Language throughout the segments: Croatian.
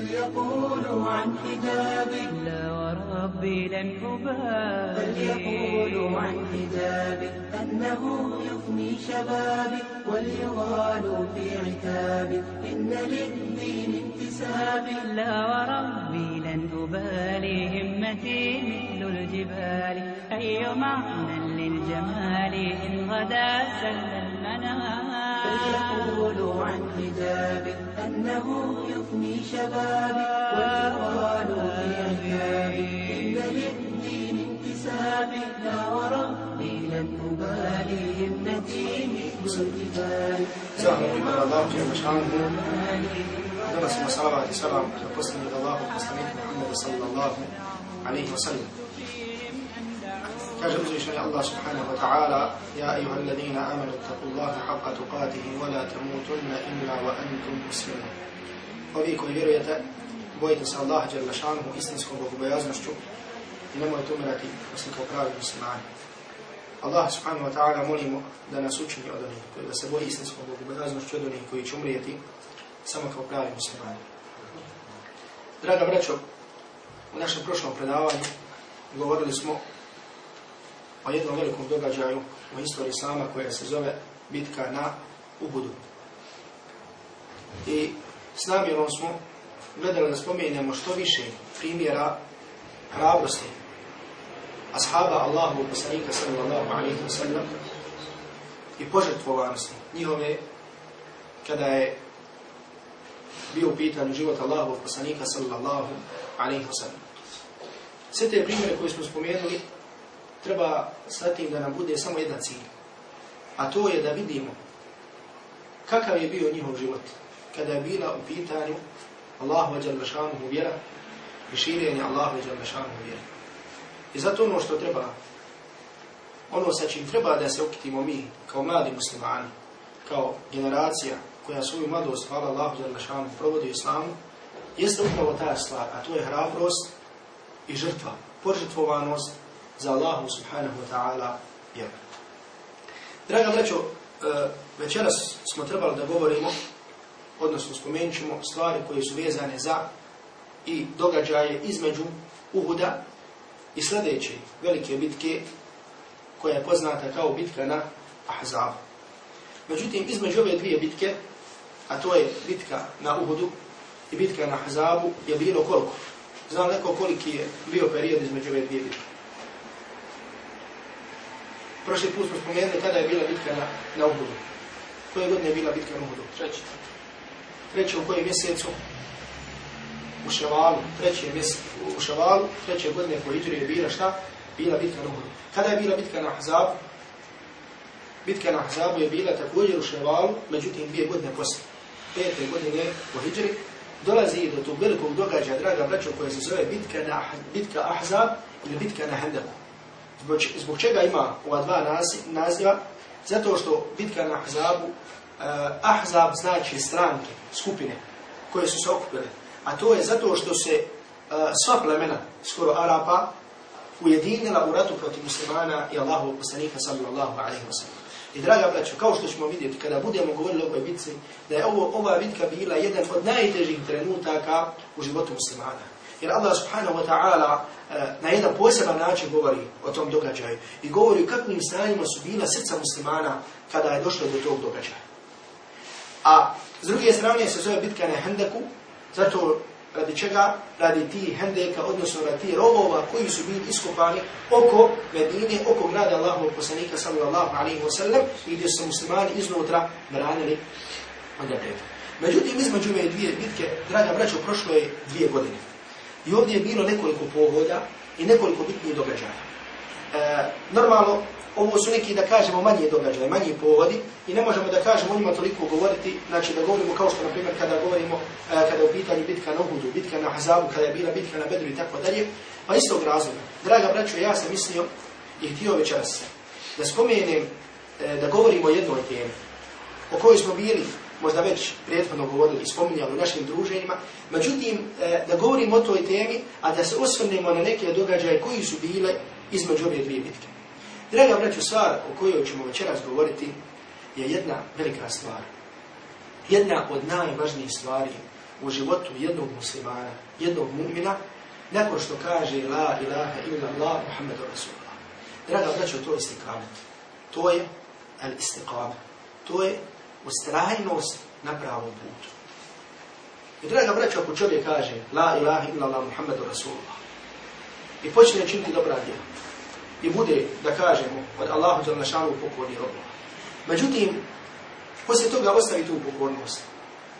بل يقولوا عن حجابك لا وربي لن بل أبالي. يقولوا عن حجابك أنه يفني شبابك وليغالوا في عتابك إن للدين انتسابك لا وربي لن أبالي. همتي مثل الجبال. أي معنى للجمال؟ إن غدا سل المنام يقول عن حجاب أنه يفني شبابي والجوال في أحجابي إن للدين انتساب لا وربي لن أبالي ابنتي مثل الجبال. الله درس مصارعة سلام الحسن الله وحسن محمد صلى الله عليه وسلم. Kaže uzvišeni Allah subhanahu wa ta'ala Ja ayuha alladhina amanu taqullaha haqqa tuqatihi wa la tamutunna illa wa antum muslimun. Ovi koji vjerujete, bojite se Allaha dželle šanuhu istinskom bogobojaznošću i nemojte umirati osim kao pravi muslimani. Allah subhanahu wa ta'ala molimo da nas učini od onih koji da se boji istinskom bogobojaznošću od onih koji će umrijeti samo kao pravi muslimani. Draga braćo, u našem prošlom predavanju govorili smo o jednom velikom događaju u istoriji Islama koja se zove bitka na Ubudu. I s namjerom smo gledali da spomenemo što više primjera hrabrosti ashaba Allahu poslanika sallallahu alaihi wa sallam i požrtvovanosti njihove kada je bio u pitanju život Allahu poslanika sallallahu alaihi wa sallam. Sve te primjere koje smo spomenuli treba shvatiti da nam bude samo jedan cilj. A to je da vidimo kakav je bio njihov život kada je bila u pitanju Allahu ađal šanuhu vjera i širenje Allahu ađal šanuhu vjera. I zato ono što treba, ono sa čim treba da se okitimo mi kao mladi muslimani, kao generacija koja svoju mladost, hvala Allahu za lašanu, provodi u islamu, jeste upravo ta stvar, a to je hrabrost i žrtva, požrtvovanost za Allahu subhanahu wa ta'ala vjeru. Draga braćo, e, večeras smo trebali da govorimo, odnosno spomenut ćemo stvari koje su vezane za i događaje između Uhuda i sljedeće velike bitke koja je poznata kao bitka na Ahzabu. Međutim, između ove dvije bitke, a to je bitka na Uhudu i bitka na Ahzabu, je bilo koliko? Znam neko koliki je bio period između ove dvije bitke. Prošli put smo spomenuli kada je bila bitka na, na Uhudu. Koje godine je bila bitka na Uhudu? Treći. Treći u kojem mjesecu? u Ševalu, treće mjesec u Ševalu, treće godine po Hidri je bila šta? Bila bitka na Uhudu. Kada je bila bitka na Ahzabu? Bitka na Ahzabu je bila također u Ševalu, međutim dvije godine poslije. Pete godine po Hidri dolazi do tog velikog događaja, draga braćo, koja se zove bitka, na, bitka Ahzab ili bitka na Hendaku. Zbog, čega ima ova dva nazi- naziva? Zato što bitka na Ahzabu, uh, Ahzab znači stranke, skupine koje su se okupile a to je zato što se uh, sva plemena, skoro Arapa, ujedinila u ratu protiv muslimana i Allahovog poslanika sallallahu alaihi wa sallam. I draga braćo, kao što ćemo vidjeti kada budemo govorili o ovoj bitci, da je ovo, ova bitka bila jedan od najtežih trenutaka u životu muslimana. Jer Allah subhanahu wa ta'ala na jedan poseban način govori o tom događaju i govori u kakvim stanjima su bila srca muslimana kada je došlo do tog događaja. A s druge strane se zove bitka na Hendaku, Zato radi čega? Radi ti hendeka, odnosno radi ti rovova koji su bili iskopani oko Medine, oko grada Allahovog poslanika sallallahu alaihi wa sallam i gdje su muslimani iznutra branili od. Međutim, između ove dvije bitke, draga braćo, prošlo je dvije godine. I ovdje je bilo nekoliko povoda i nekoliko bitnih događaja. E, normalno, ovo su neki, da kažemo, manje događaje, manji povodi i ne možemo da kažemo o njima toliko govoriti, znači da govorimo kao što, na primjer, kada govorimo, e, kada je u pitanju bitka na Uhudu, bitka na Hazabu, kada je bila bitka na Bedru i tako dalje, pa istog razloga. Draga braćo, ja sam mislio i htio večeras da spomenem, e, da govorimo o jednoj temi o kojoj smo bili možda već prijethodno govorili i spominjali u našim druženjima, međutim, e, da govorimo o toj temi, a da se osvrnemo na neke događaje koji su bile između ove dvije bitke. Draga braću, stvar o kojoj ćemo večeras govoriti je jedna velika stvar. Jedna od najvažnijih stvari u životu jednog muslimana, jednog mu'mina, nakon što kaže la ilaha illa Allah Muhammedu Rasulullah. Draga braćo, to je istikamet. To je al istiqama. To je ustrajnost na pravom putu. I draga braćo, ako čovjek kaže la ilaha illa Allah Muhammedu Rasulullah i počne činiti dobra djela i bude, da kažemo, od Allahu Đalešanu pokorni robova. Međutim, poslije toga ostavi tu pokornost.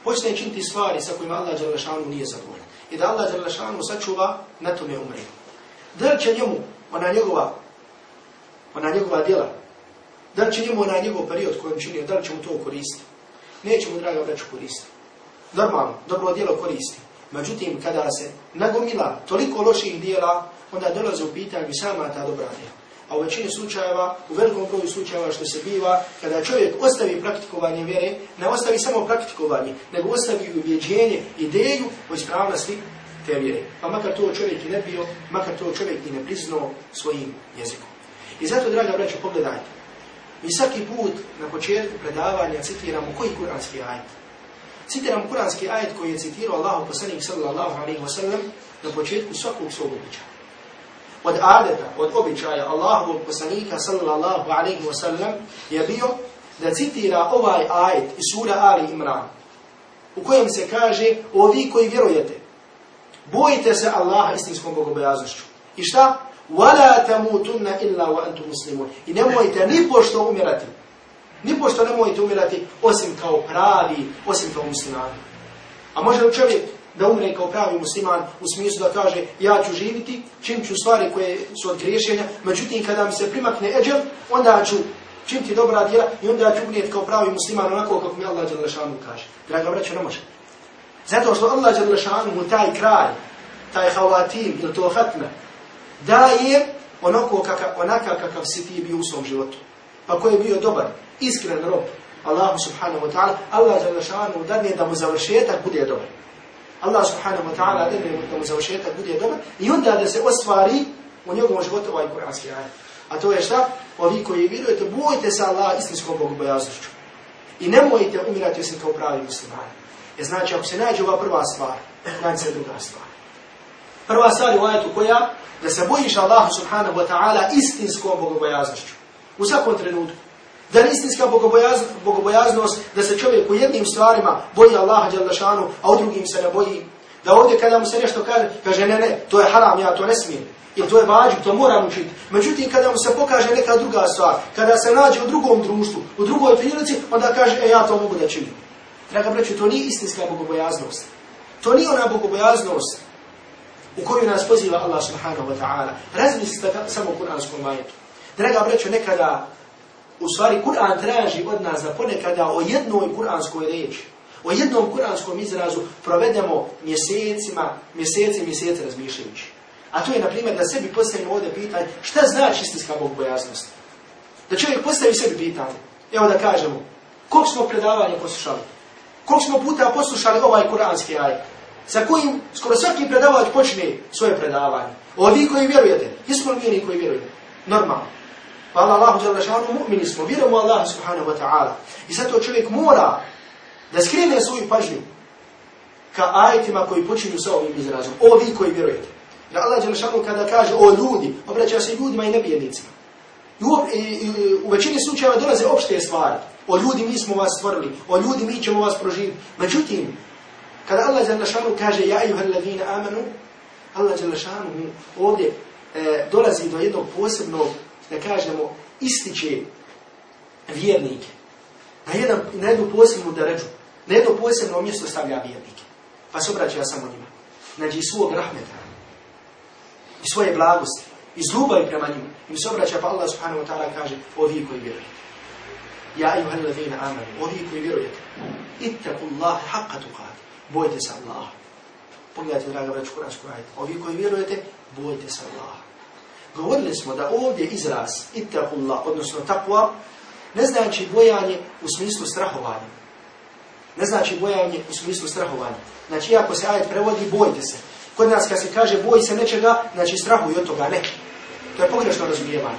Počne činiti stvari sa kojima Allah Đalešanu nije zadovoljan. I da Allah Đalešanu sačuva, na tome umre. Da će njemu, ona njegova, ona njegova djela, da li će njemu ona njegov period kojem činio, da li će mu to koristiti? Neće mu, draga braću, koristiti. Normalno, dobro djelo koristi. Međutim, kada se nagomila toliko loših dijela, onda dolaze u pitanju sama ta dobra djela. A u većini slučajeva, u velikom broju slučajeva što se biva, kada čovjek ostavi praktikovanje vjere, ne ostavi samo praktikovanje, nego ostavi ubjeđenje, ideju o ispravnosti te vjere. Pa makar to čovjek i ne bio, makar to čovjek i ne priznao svojim jezikom. I zato, draga braćo, pogledajte. Mi svaki put na početku predavanja citiramo koji kuranski ajet. Citiram kuranski ajet koji je citirao Allahu poslanik sallallahu alaihi wa sallam na početku svakog svog običaja. Od adeta, od običaja Allahovog poslanika sallallahu alaihi wa sallam je bio da citira ovaj ajet iz sura Ali Imran u kojem se kaže o vi koji vjerujete bojite se Allaha istinskom bogobojaznošću. I šta? وَلَا تَمُوتُنَّ إِلَّا وَأَنْتُمْ مُسْلِمُونَ I nemojte ni pošto umirati Ni pošto nemojte umirati osim kao pravi, osim kao muslimani. A može li čovjek da umre kao pravi musliman u smislu da kaže ja ću živiti, čim ću stvari koje su od griješenja, međutim kada mi se primakne eđel, onda ću činiti dobra djela i onda ću umrijeti kao pravi musliman onako kako mi Allah Đalešanu kaže. Draga braća, ne može. Zato što Allah Đalešanu mu taj kraj, taj havatim ili to hatna, daje onako kakav, onakav kakav si ti bio u svom životu. Pa ko je bio dobar, iskren rob Allahu subhanahu wa ta'ala, Allah Đalešanu dadne da mu završetak bude dobar. Allah subhanahu wa ta'ala da mu završetak bude dobar i onda da se ostvari u njegovom životu ovaj kuranski ajet. A to je šta? Ovi koji vjerujete, bojite se Allah istinskom bogobojaznošću. I nemojte umirati osim kao pravi muslimani. Jer znači, ako se nađe ova prva stvar, nađe se druga stvar. Prva stvar je u ajetu koja? Da se bojiš Allah subhanahu wa ta'ala istinskom bogobojaznošću. U svakom trenutku. Da li istinska bogobojazn, bogobojaznost, da se čovjek u jednim stvarima boji Allaha Đaldašanu, a u drugim se ne boji. Da ovdje kada mu se nešto kaže, kaže ne, ne, to je haram, ja to ne smijem. Ili to je vađib, to moram učiti. Međutim, kada mu se pokaže neka druga stvar, kada se nađe u drugom društvu, u drugoj prilici, onda kaže, e, ja to mogu da činim. Draga breću, to nije istinska bogobojaznost. To nije ona bogobojaznost u koju nas poziva Allah subhanahu wa ta'ala. Razmislite samo u kuranskom majetu. Draga breću, nekada u stvari Kur'an traži od nas da ponekada o jednoj kuranskoj reči, o jednom kuranskom izrazu provedemo mjesecima, mjeseci, mjeseci razmišljajući. A to je, na primjer, da sebi postavimo ovdje pitanje šta znači istinska bogobojaznost? Da čovjek postavi sebi pitanje. Evo da kažemo, koliko smo predavanja poslušali? Koliko smo puta poslušali ovaj kuranski ajet? Sa kojim skoro svaki predavač počne svoje predavanje? Ovi koji vjerujete, jesmo mi koji vjerujete? Normalno. Hvala Allahu dželle šanu mu'mini smo, vjerujemo Allahu subhanahu wa ta'ala. I zato čovjek mora da skrene svoju pažnju ka ajetima koji počinju sa ovim izrazom. O vi koji vjerujete. Da Allah dželle šanu kada kaže o ljudi, obraća se ljudima i nevjernicima. I u, i, i, u većini slučajeva dolaze opšte stvari. O ljudi mi smo vas stvorili, o ljudi mi ćemo vas proživiti. Međutim, kada Allah dželle šanu kaže ja ejuhel ladina amanu, Allah dželle šanu ovdje e, dolazi do jednog posebnog da kažemo, ističe vjernike. Na, jedan, na jednu posebnu deređu, na jedno posebno mjesto stavlja vjernike. Pa se obraća samo njima. Znači svog rahmeta, i svoje blagosti, iz ljubavi prema njima. Im se obraća pa Allah subhanahu wa ta'ala kaže, o vi koji vjerujete. Ja i ladina amanu, o vi koji vjerujete. Ittaku Allahe haqqa. Bojte se Allah. Pogledajte, draga braću, kuransku ajet. O vi koji vjerujete, bojte se Allah. Govorili smo da ovdje izraz ittaqullah, odnosno takwa, ne znači bojanje u smislu strahovanja. Ne znači bojanje u smislu strahovanja. Znači, ako se ajet prevodi, bojte se. Kod nas kad se kaže boj se nečega, znači strahuj od toga, ne. To je pogrešno razumijevanje.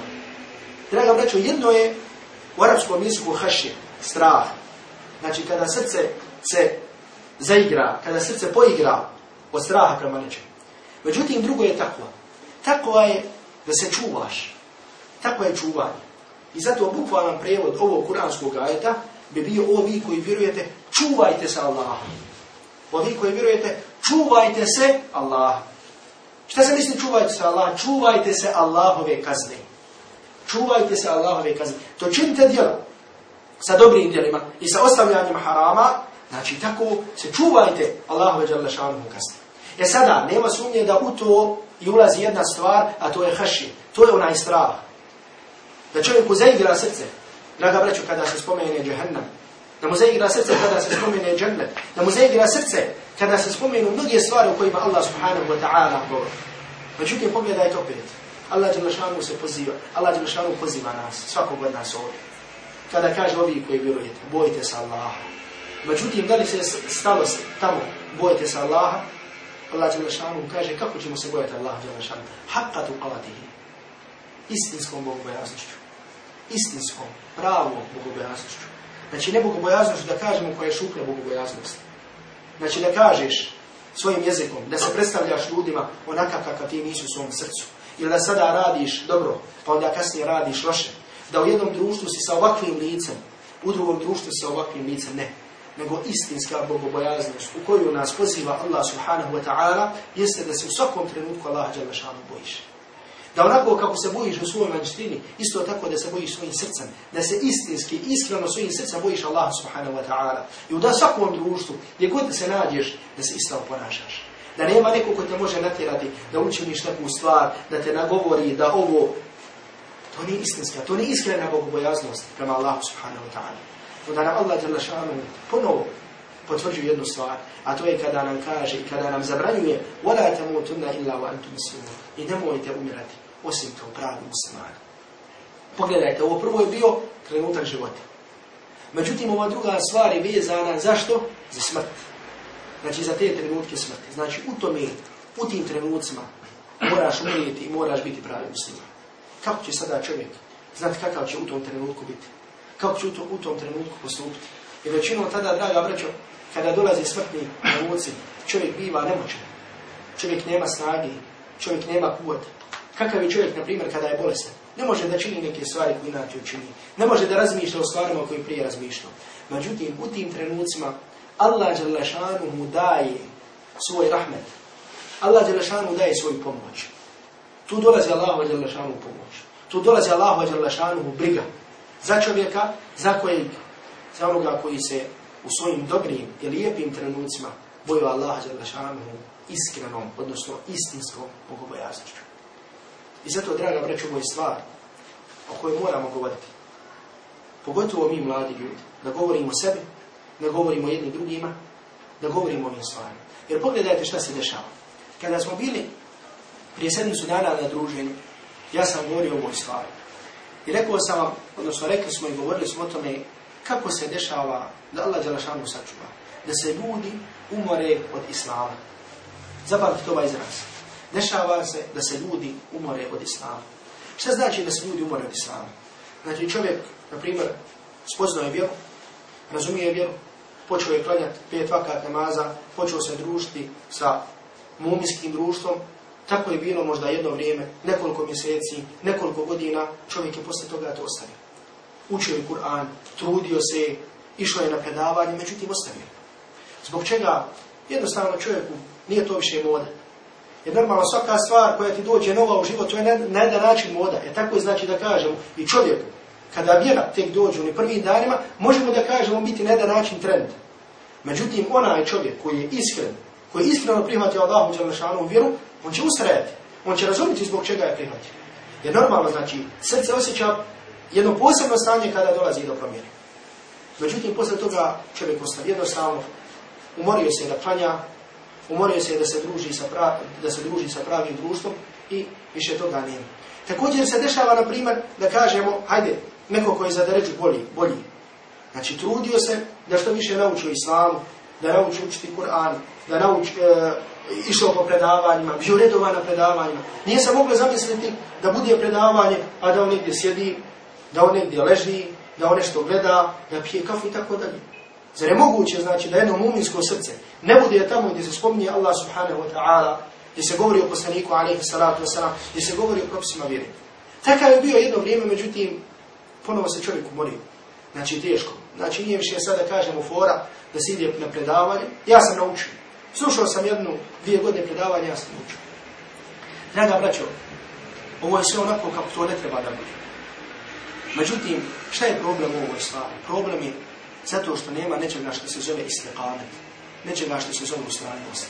Draga braćo, jedno je u arapskom jeziku hašje, strah. Znači, kada srce se zaigra, kada srce poigra od straha prema nečemu. Međutim, drugo je takva. Takva je da se čuvaš. Takva je čuvanje. I zato bukvalan prevod ovog kuranskog ajeta bi bio ovi koji vjerujete, čuvajte se Allahom. Ovi koji vjerujete, čuvajte se Allah. Šta se misli čuvajte se Allah? Čuvajte se Allahove kazne. Čuvajte se Allahove kazne. To činite djelo sa dobrim djelima i sa ostavljanjem harama, znači tako se čuvajte Allahove djelašanom kazne. E sada, nema sumnje da u to i ulazi jedna stvar, a to je haši. To je onaj strah. Da čovjeku zaigra srce. Draga braću, kada se spomene džahannam. Da mu zaigra srce kada se spomene džennet. Da mu zaigra srce kada se spomenu mnoge stvari u kojima Allah subhanahu wa ta'ala govori. Međutim, pogledajte opet. Allah Đelešanu se poziva. Allah Đelešanu poziva nas, svakog od nas ovdje. Kada kaže ovi koji vjerujete, bojite se Allaha. Međutim, da li se stalo tamo, bojite se Allaha, Allah Đelešanu kaže kako ćemo se bojati Allah Đelešanu. Hakka tu qavatihi. Istinskom bogobojaznošću. Istinskom, pravom bogobojaznošću. Znači ne bogobojaznošću da kažemo koja je šuplja bogobojaznost. Znači da kažeš svojim jezikom, da se predstavljaš ljudima onakav kakav ti nisu u svom srcu. Ili da sada radiš dobro, pa onda kasnije radiš loše. Da u jednom društvu si sa ovakvim licem, u drugom društvu sa ovakvim licem, ne. Nego istinska bogobojaznost u koju nas poziva Allah subhanahu wa ta'ala jeste da se u svakom trenutku Allah Đalešanu bojiš. Da onako kako se bojiš u svojoj vanjštini, isto tako da se bojiš svojim srcem. Da se istinski, iskreno svojim srcem bojiš Allah subhanahu wa ta'ala. I u da svakom društvu, gdje god se nađeš, da se isto ponašaš. Da nema neko ko te može natjerati da učiniš neku stvar, da te nagovori, da ovo... To nije istinska, to nije iskrena bogobojaznost prema Allahu subhanahu wa ta'ala Onda nam Allah jalla šanu ponovo potvrđuje jednu stvar, a to je kada nam kaže i kada nam zabranjuje وَلَا تَمُوتُنَّ إِلَّا وَأَنْتُمْ مُسْلِمُونَ I nemojte umirati, osim kao pravi muslimani. Pogledajte, ovo prvo je bio trenutak života. Međutim, ova druga stvar je vezana zašto? Za smrt. Znači, za te trenutke smrti. Znači, u tome, u tim trenucima moraš umrijeti i moraš biti pravi musliman. Kako će sada čovjek znati kakav će u tom trenutku biti? Kako će u tom, u tom trenutku postupiti? Jer većinom tada, draga braćo, kada dolazi smrtni trenuci, čovjek biva nemoćan. Čovjek nema snage, čovjek nema kuvat. Kakav je čovjek, na primjer, kada je bolestan? Ne može da čini neke stvari koje inače učini. Ne može da razmišlja o stvarima koje prije razmišlja. Međutim, u tim trenucima Allah Đalešanu mu daje svoj rahmet. Allah Đalešanu mu daje svoju pomoć. Tu dolazi Allah Đalešanu pomoć. Tu dolazi Allah Đalešanu briga. Za čovjeka, za kojeg, za onoga koji se u svojim dobrim i lijepim trenucima boju Allah Đalešanu iskrenom, odnosno istinskom bogobojaznošću. I zato, draga braću, ovo je stvar o kojoj moramo govoriti. Pogotovo mi mladi ljudi. Da govorimo o sebi, da govorimo jedni drugima, da govorimo o ovim stvarima. Jer pogledajte šta se dešava. Kada smo bili prije sedmicu dana na druženju, ja sam govorio o ovoj stvari. I rekao sam vam, odnosno rekli smo i govorili smo o tome kako se dešava da Allah Đalašanu sačuva. Da se ljudi umore od Islama. Zapamtite ovaj izraz. Dešava se da se ljudi umore od Islama. Šta znači da se ljudi umore od Islama? Znači čovjek, na primjer, spoznao je vjeru, razumije vjeru, počeo je klanjati pet vakat namaza, počeo se družiti sa mumijskim društvom, tako je bilo možda jedno vrijeme, nekoliko mjeseci, nekoliko godina, čovjek je posle toga to ostavio. Učio je Kur'an, trudio se, išao je na predavanje, međutim ostavio. Zbog čega jednostavno čovjeku nije to više moda. Jer normalno svaka stvar koja ti dođe nova u život, to je na jedan način moda. E tako je znači da kažemo i čovjeku, kada vjera tek dođe u prvim danima, možemo da kažemo biti na jedan način trend. Međutim, onaj čovjek koji je iskren, koji iskreno prihvatio Allahu Đalešanu vjeru, on će ustrajati. On će razumjeti zbog čega je prihvatio. Jer normalno, znači, srce osjeća jedno posebno stanje kada dolazi do promjene. Međutim, posle toga čovjek ostavi jednostavno, umorio se da klanja, umorio se da se druži sa, pra, da se druži sa pravim društvom i više toga nema. Također se dešava, na primjer, da kažemo, hajde, neko koji je za bolji, bolji. Znači, trudio se da što više nauči o islamu, da nauči učiti Kur'an, da nauči, e, išao po predavanjima, bio redovan na predavanjima. Nije se moglo zamisliti da bude predavanje, a da on negdje sjedi, da on negdje leži, da on nešto gleda, da pije kafu i tako dalje. Zar je moguće, znači, da jedno muminsko srce, ne bude tamo gdje se spominje Allah subhanahu wa ta'ala, gdje se govori o poslaniku alaihi salatu wasalam, gdje se govori o propisima vjeri. Takav je bio jedno vrijeme, međutim, ponovo se čovjek umorio. Znači, teško. Znači, nije više sada kažemo fora da se ide na predavanje. Ja sam naučio. Slušao sam jednu, dvije godine predavanja, ja sam naučio. Draga braćo, ovo je sve onako kako to ne treba da bude. Međutim, šta je problem u ovoj stvari? Problem je zato što nema nečega što se zove istiqamet. Nečega što se zove ustrajnost.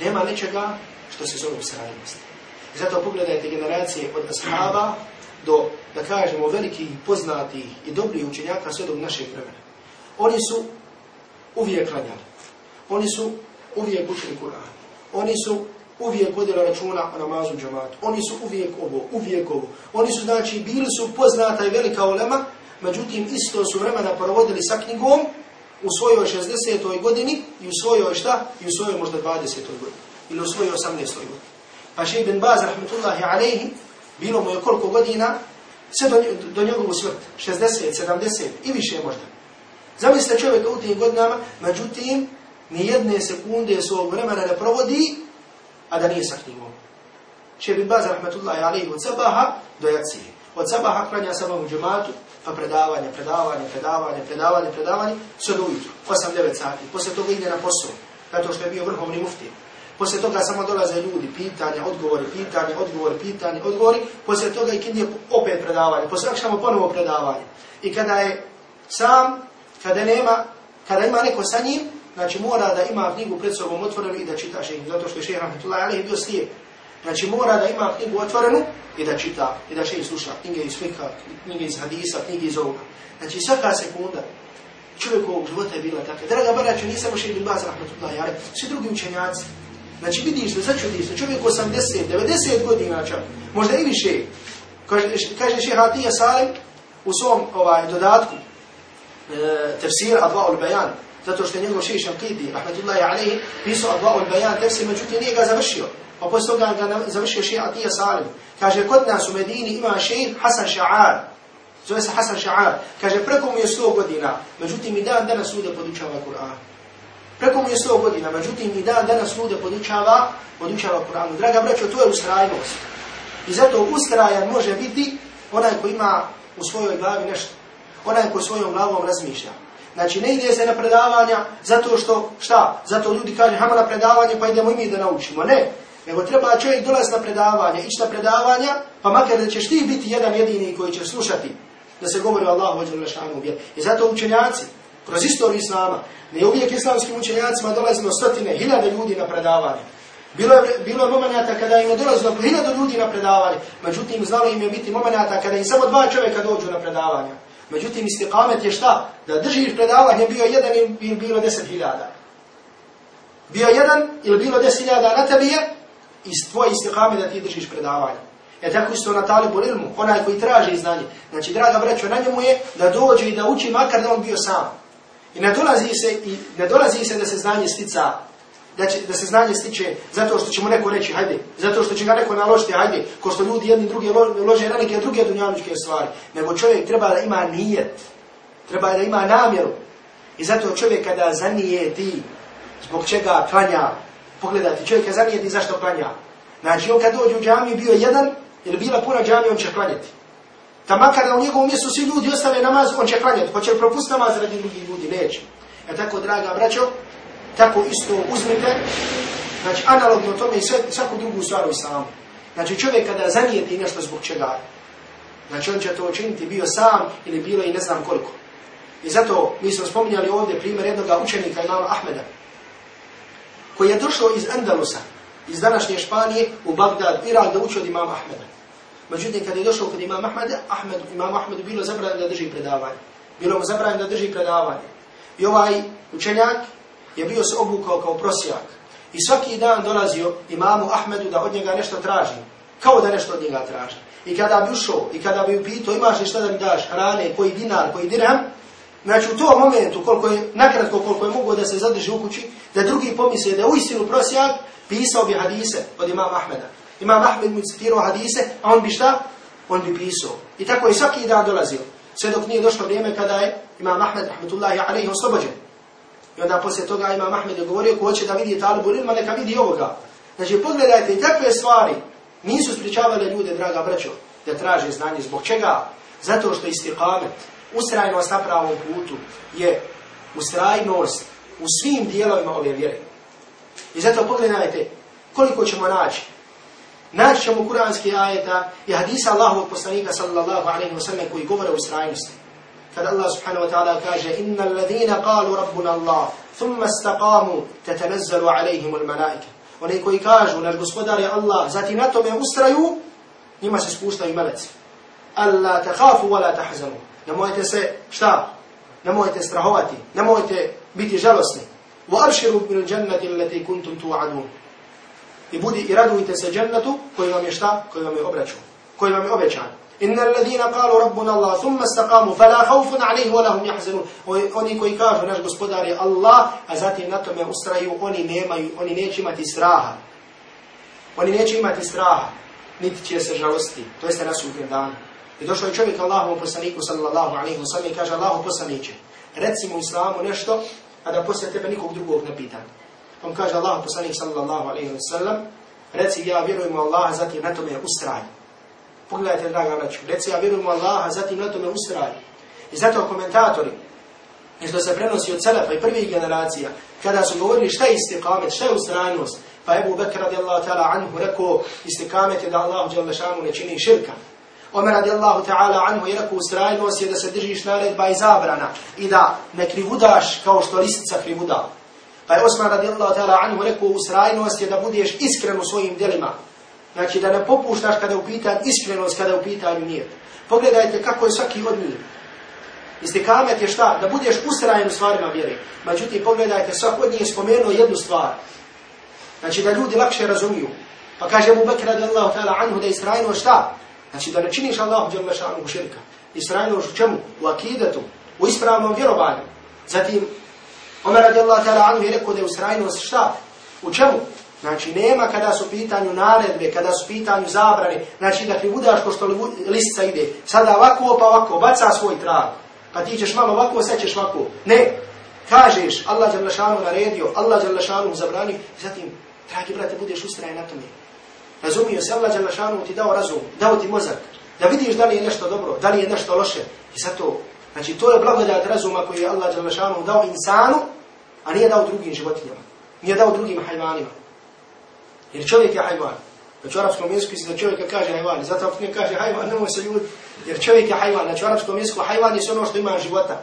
Nema nečega što se zove ustrajnost. I zato pogledajte generacije od ashaba do, da kažemo, velikih, poznatih i dobrih učenjaka sve do našeg vremena. Oni su uvijek klanjali. Oni su uvijek učili Kur'an. Oni su uvijek vodila računa o namazu džamatu. Oni su uvijek ovo, uvijek ovo. Oni su, znači, bili su poznata i velika ulema, međutim, isto su vremena provodili sa knjigom u svojoj 60. godini i u svojoj šta? I u svojoj možda 20. godini. Ili u svojoj 18. godini. Pa še ibn Baz, rahmetullahi alaihi, bilo mu je koliko godina, sve do, do njegovu smrt, 60, 70 i više možda. Zamislite čovjeka u tim godinama, međutim, ni jedne sekunde svog vremena ne provodi, a da nije sa knjigom. Še ibn Baz, rahmetullahi alaihi, od sabaha do jacije. Od sabaha klanja sabah u džematu, pa predavanje, predavanje, predavanje, predavanje, predavanje, sve do ujutru, 8-9 sati. Poslije toga ide na posao, zato što je bio vrhovni mufti. Poslije toga samo dolaze ljudi, pitanja, odgovori, pitanje, odgovori, pitanje, odgovori. Poslije toga i kindije opet predavanje. Poslije akšamo ponovo predavanje. I kada je sam, kada nema, kada ima neko sa njim, znači mora da ima knjigu pred sobom otvorenu i da čita šehr, zato što je šehr Rahmetullahi Alihi bio slijep. Znači mora da ima knjigu otvorenu i da čita, i da šehr sluša knjige iz fika, knjige iz hadisa, knjige iz ovoga. Znači svaka sekunda čovjekovog života je bila takva. Draga baraću, nisam šehr bin Baz Rahmetullahi Alihi, svi drugi učenjaci, Znači vidiš se, začudiš se, čovjek 80, 90 godina čak, možda i više. Kaže, šeha Atija Salim u svom ovaj, dodatku e, tefsira Adva'ul Bayan, zato što je njegov šeha Šamkidi, rahmatullahi alaihi, pisao Adva'ul Bayan tefsir, međutim nije ga završio. Pa posle toga ga završio šeha Atija Salim. Kaže, kod nas u Medini ima šeha Hasan Ša'ar, zove se Hasan Ša'ar. Kaže, preko mu je 100 godina, međutim i dan danas sude podučava Kur'an. Preko mu je 100 godina, međutim i dan danas ljude podučava, podučava Kur'anu. Draga braćo, to je ustrajnost. I zato ustrajan može biti onaj ko ima u svojoj glavi nešto. Onaj ko svojom glavom razmišlja. Znači ne ide se na predavanja zato što, šta? Zato ljudi kaže, hajmo na predavanje pa idemo i mi da naučimo. Ne. Nego treba čovjek dolaz na predavanje, ići na predavanja, pa makar da ćeš ti biti jedan jedini koji će slušati da se govori o Allahu ođe I zato učenjaci, kroz istoriju Islama, ne uvijek islamskim učenjacima dolazilo stotine, hiljade ljudi na predavanje. Bilo je, bilo je momenata kada im je dolazilo po hiljadu ljudi na predavanje, međutim znalo im je biti momenata kada im samo dva čovjeka dođu na predavanje. Međutim, istiqamet je šta? Da držiš predavanje bio jedan ili bilo deset hiljada. Bio jedan ili bilo deset hiljada na tebi je iz tvoje istiqamet da ti držiš predavanje. E tako isto na talibu ilmu, onaj koji traži znanje. Znači, draga braćo, na njemu je da dođe i da uči makar da on bio sam. I ne dolazi se, i ne dolazi se da se znanje stica, da, će, da se znanje stiče zato što će mu neko reći, hajde, zato što će ga neko naložiti, hajde, ko što ljudi jedni drugi lože na neke druge dunjaničke stvari. Nego čovjek treba da ima nijet, treba da ima namjeru. I zato čovjek kada zanije ti, zbog čega klanja, pogledajte, čovjek kada zanije ti zašto klanja. Znači, on kad dođe u džamiju bio jedan, ili bila puna džamija, on će klanjati. Da makar da u njegovom mjestu svi ljudi ostave namaz, on će klanjati. Hoće propustiti namaz radi drugih ljudi? Neće. E tako, draga braćo, tako isto uzmite, znači analogno tome i sve, svaku drugu stvar u islamu. Znači čovjek kada zanijeti nešto zbog čega, znači on će to učiniti bio sam ili bilo i ne znam koliko. I zato mi smo spominjali ovdje primjer jednog učenika imama Ahmeda, koji je došao iz Andalusa, iz današnje Španije u Bagdad, Irak, da uči od imama Ahmeda. Međutim, kad je došao kod imam Ahmeda, Ahmed, imam Ahmedu bilo zabranjeno da drži predavanje. Bilo mu zabranjeno da drži predavanje. I ovaj učenjak je bio se obukao kao prosijak. I svaki dan dolazio imamu Ahmedu da od njega nešto traži. Kao da nešto od njega traži. I kada bi ušao, i kada bi upitao, imaš li šta da mi daš, hrane, koji dinar, koji dirham, znači u tom momentu, koliko je, nakratko koliko je mogo da se zadrži u kući, da drugi pomisle da je uistinu prosijak, pisao bi hadise od imama Ahmeda. Imam Ahmed mu citirao hadise, a on bi šta? On bi pisao. I tako je svaki dan dolazio. Sve dok nije došlo vrijeme kada je Imam Ahmed, rahmetullahi alaihi, oslobođen. I onda poslije toga ima Mahmed je govorio, ko hoće da vidi talibu ilma, neka vidi ovoga. Znači, pogledajte, takve stvari nisu spričavale ljude, draga braćo, da traže znanje. Zbog čega? Zato što istiqamet, ustrajnost na pravom putu, je ustrajnost u svim dijelovima ove vjere. I zato pogledajte koliko ćemo naći. Naći ćemo kuranski ajeta i hadisa Allahovog poslanika sallallahu alaihi wa sallam koji govore o ustrajnosti. Kada Allah subhanahu wa ta'ala kaže Inna alladhina qalu rabbuna Allah thumma istaqamu tatanazzalu alaihim al-malaika. Oni koji kažu naš gospodar je Allah, zatim na tome ustraju, njima se spuštaju meleci. Allah takhafu wa la tahzanu. Nemojte se, šta? Nemojte strahovati, nemojte biti žalosni. Wa abshiru bil jannati allati kuntum tu'adun. I budi i radujte se džennetu koji vam je šta? Koji vam je obraćan. Koji vam je obećan. Inna alladhina qalu rabbuna Allah thumma istaqamu fala khawfun alayhim wa lahum yahzanun. Oni koji kažu naš gospodar je Allah, a zatim na tome ustraju, oni nemaju, oni neće imati straha. Oni neće imati straha, niti će se žalosti. To jeste na sudnjem danu. I došao je čovjek Allahovom poslaniku sallallahu alaihi wa sallam i kaže Allahu poslaniće, reci mu islamu nešto, a da poslije tebe nikog drugog ne pitam. On kaže Allahu poslanik sallallahu alaihi wa sallam, reci ja vjerujem u Allaha, zatim na tome ustraj. Pogledajte, draga braću, reci ja vjerujem u Allaha, zatim na tome ustraj. I zato komentatori, što se prenosi od Selefa i prvih generacija, kada su govorili šta je istiqamet, šta je ustrajnost, pa Ebu Bekr radijallahu ta'ala anhu rekao istiqamet je da Allah šanu ne čini širka. Omer radijallahu ta'ala anhu je rekao ustrajnost je da se držiš naredba i zabrana i da ne krivudaš kao što listica krivuda. Pa je Osman radijallahu ta'ala anhu rekao ustrajnost je da budeš iskren u svojim djelima. Znači da ne popuštaš kada je u pitanju iskrenost, kada je u pitanju nijet. Pogledajte kako je svaki od njih. Istikamet je šta? Da budeš ustrajen u stvarima vjere. Međutim, pogledajte, svak od njih je spomenuo jednu stvar. Znači da ljudi lakše razumiju. Pa kaže mu Bekir radijallahu ta'ala anhu da je istrajno šta? Znači da ne činiš Allahu šanu širka. Istrajno u čemu? U akidetu, u ispravnom vjerovanju. Zatim Omer radijallahu ta'ala anhu je rekao da je ustrajnost šta? U čemu? Znači nema kada su pitanju naredbe, kada su pitanju zabrane, znači da ti budaš ko što listica ide. Sada ovako pa ovako, baca svoj trag. Pa ti ćeš malo ovako, sad ćeš ovako. Ne, kažeš Allah dželle šanu naredio, Allah dželle šanu zabranio, zatim, dragi brate, budeš ustrajan na tome. Razumio se, Allah dželle šanu ti dao razum, dao ti mozak, da vidiš da li je nešto dobro, da li je nešto loše. I zato, znači to je blagodat razuma koji je Allah dželle šanu dao insanu, a nije dao drugim životinjama. Nije dao drugim hajvanima. Jer čovjek je hajvan. Znači u jeziku se da čovjeka kaže hajvan. Zato ne kaže hajvan, nemoj se ljudi. Jer čovjek je hajvan. Znači u arapskom jeziku hajvan je ono što ima života.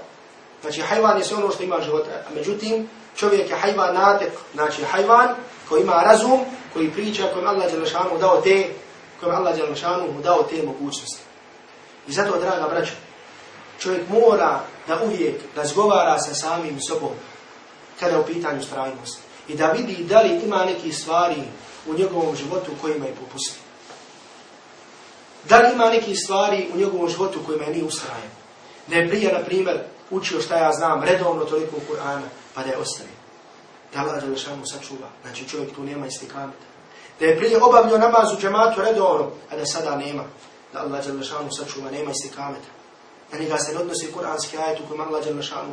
Znači hajvan je sve ono što ima života. A međutim, čovjek je hajvan natek. Znači hajvan koji ima razum, koji priča, kojim Allah Đelešanu dao te, kojim Allah Đelešanu dao te mogućnosti. I zato, draga braćo, čovjek mora da uvijek razgovara sa samim sobom kada je u pitanju strajnosti. I da vidi da li ima neki stvari u njegovom životu kojima je popustio. Da li ima neki stvari u njegovom životu kojima je nije ustrajen? Da je prije, na primjer, učio šta ja znam, redovno toliko Kur'ana, pa da je ostavi. Da Allah Đelešanu sačuva. Znači čovjek tu nema istikameta. Da je prije obavljio namaz u džematu redovno, a da sada nema. Da Allah Đelešanu sačuva, nema istikameta. Na njega se ne odnosi kuranski ajet u kojem Allah